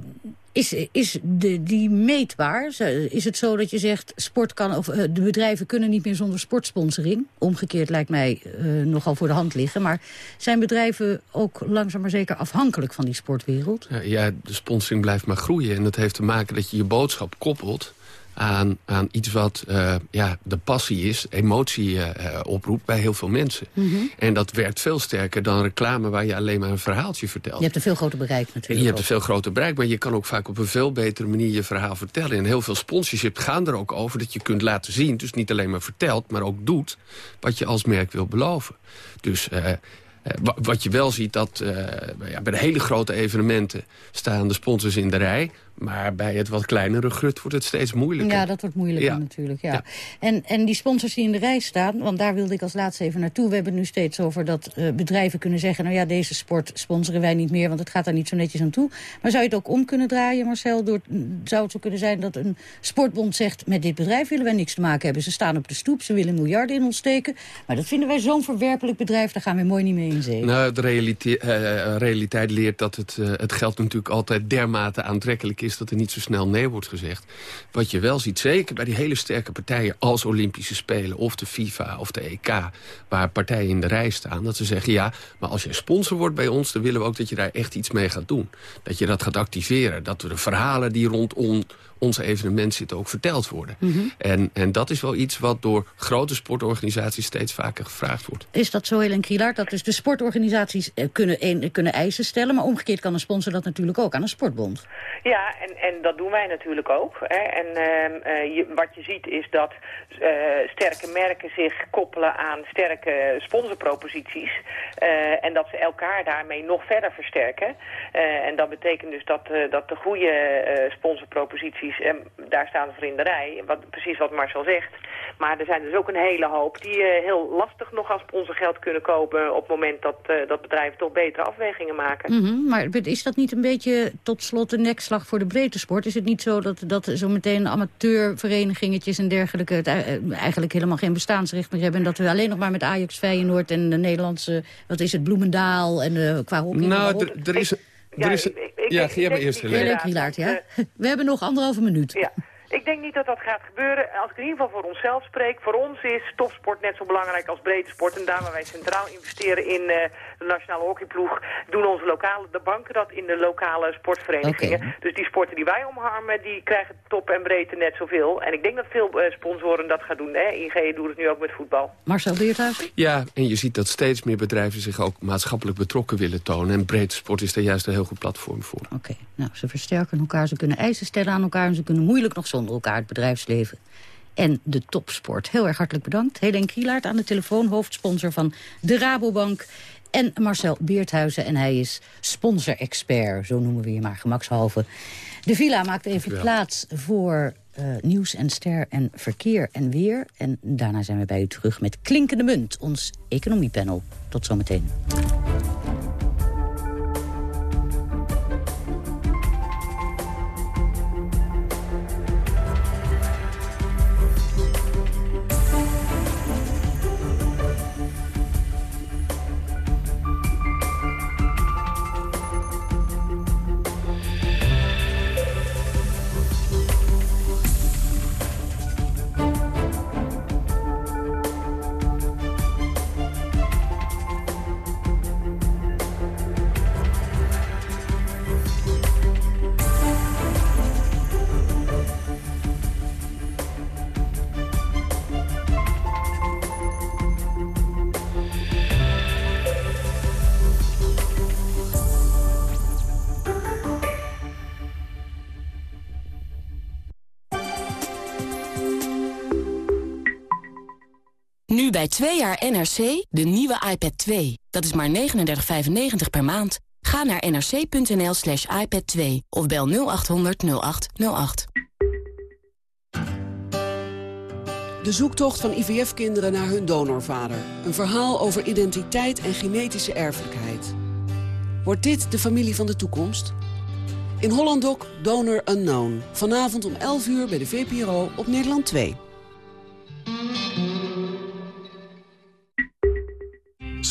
is is de, die meetbaar? Is het zo dat je zegt, sport kan, of, eh, de bedrijven kunnen niet meer zonder sportsponsoring? Omgekeerd lijkt mij eh, nogal voor de hand liggen. Maar zijn bedrijven ook langzaam maar zeker afhankelijk van die sportwereld? Ja, ja, de sponsoring blijft maar groeien. En dat heeft te maken dat je je boodschap koppelt aan, aan iets wat eh, ja, de passie is, emotie eh, eh, oproept bij heel veel mensen. Mhm. En dat werkt veel sterker dan reclame waar je alleen maar een verhaaltje vertelt. Je hebt een veel groter bereik natuurlijk. Je hebt een veel groter bereik, maar je kan ook vaak op een veel betere manier je verhaal vertellen. En heel veel sponsorship gaan er ook over dat je kunt laten zien, dus niet alleen maar vertelt, maar ook doet wat je als merk wil beloven. Dus wa- wat je wel ziet, dat ja, bij de hele grote evenementen staan de sponsors in de rij. Maar bij het wat kleinere grut wordt het steeds moeilijker. Ja, dat wordt moeilijker Ja. natuurlijk. Ja. Ja. En, en die sponsors die in de rij staan, want daar wilde ik als laatste even naartoe. We hebben het nu steeds over dat eh, bedrijven kunnen zeggen... nou ja, deze sport sponsoren wij niet meer, want het gaat daar niet zo netjes aan toe. Maar zou je het ook om kunnen draaien, Marcel? Door, zou het zo kunnen zijn dat een sportbond zegt... met dit bedrijf willen wij niks te maken hebben. Ze staan op de stoep, ze willen miljarden in ons steken. Maar dat vinden wij zo'n verwerpelijk bedrijf, daar gaan we mooi niet mee in zee. Nou, de realite- eh, realiteit leert dat het, eh, het geld natuurlijk altijd dermate aantrekkelijk is is dat er niet zo snel nee wordt gezegd. Wat je wel ziet, zeker bij die hele sterke partijen... als Olympische Spelen of de FIFA of de EK... waar partijen in de rij staan, dat ze zeggen... ja, maar als jij sponsor wordt bij ons... dan willen we ook dat je daar echt iets mee gaat doen. Dat je dat gaat activeren. Dat we de verhalen die rondom onze evenement zitten ook verteld worden. Mhm. en, en dat is wel iets wat door grote sportorganisaties steeds vaker gevraagd wordt. Is dat zo, Helen Krielaert, dat dus de sportorganisaties eh, kunnen, een, kunnen eisen stellen... maar omgekeerd kan een sponsor dat natuurlijk ook aan een sportbond? Ja, en, en dat doen wij natuurlijk ook. Hè. En ehm, eh, je, wat je ziet is dat eh, sterke merken zich koppelen aan sterke sponsorproposities. eh, en dat ze elkaar daarmee nog verder versterken. Eh, en dat betekent dus dat, eh, dat de goede eh, eh, daar staan ze voor in de rij. Wat, precies wat Marcel zegt. Maar er zijn dus ook een hele hoop die eh, heel lastig nog als sponsorgeld kunnen kopen... op het moment dat, eh, dat bedrijven toch betere afwegingen maken. Mhm, maar is dat niet een beetje tot slot een nekslag voor de breedte sport? Is het niet zo dat, dat zo meteen amateurverenigingetjes en dergelijke... Het, eh, eigenlijk helemaal geen bestaansrecht meer hebben... en dat we alleen nog maar met Ajax, Feyenoord en de Nederlandse... wat is het, Bloemendaal en uh, qua hockey... Nou, er- is... Is ja, ga jij maar eerst, Krielaert, ja? We hebben nog anderhalve minuut. Ja. Ik denk niet dat dat gaat gebeuren. Als ik in ieder geval voor onszelf spreek, voor ons is topsport net zo belangrijk als breedte sport. En daar waar wij centraal investeren in eh, de nationale hockeyploeg, doen onze lokale, de banken dat in de lokale sportverenigingen. Dus die sporten die wij omarmen, die krijgen top en breedte net zoveel. En ik denk dat veel eh, sponsoren dat gaan doen. Hè. ING doet het nu ook met voetbal. Marcel Beerthuizen? Ja, en je ziet dat steeds meer bedrijven zich ook maatschappelijk betrokken willen tonen. En breedte sport is daar juist een heel goed platform voor. Oké, nou, ze versterken elkaar, ze kunnen eisen stellen aan elkaar... en ze kunnen moeilijk nog zonder elkaar het bedrijfsleven en de topsport. Heel erg hartelijk bedankt. Helen Kielaert aan de telefoon, hoofdsponsor van de Rabobank... en Marcel Beerthuizen, en hij is sponsor-expert. Zo noemen we je maar gemakshalve. De villa maakt even Dankjewel. plaats voor eh, nieuws en ster en verkeer en weer. En daarna zijn we bij u terug met Klinkende Munt, ons economiepanel. Tot zometeen. Bij 2 jaar NRC de nieuwe iPad 2. Dat is maar 39,95 per maand. Ga naar nrc.nl slash iPad 2 of bel 0800 0808. De zoektocht van IVF-kinderen naar hun donorvader. Een verhaal over identiteit en genetische erfelijkheid. Wordt dit de familie van de toekomst? In Hollanddoc Donor Unknown. Vanavond om 11 uur bij de VPRO op Nederland 2.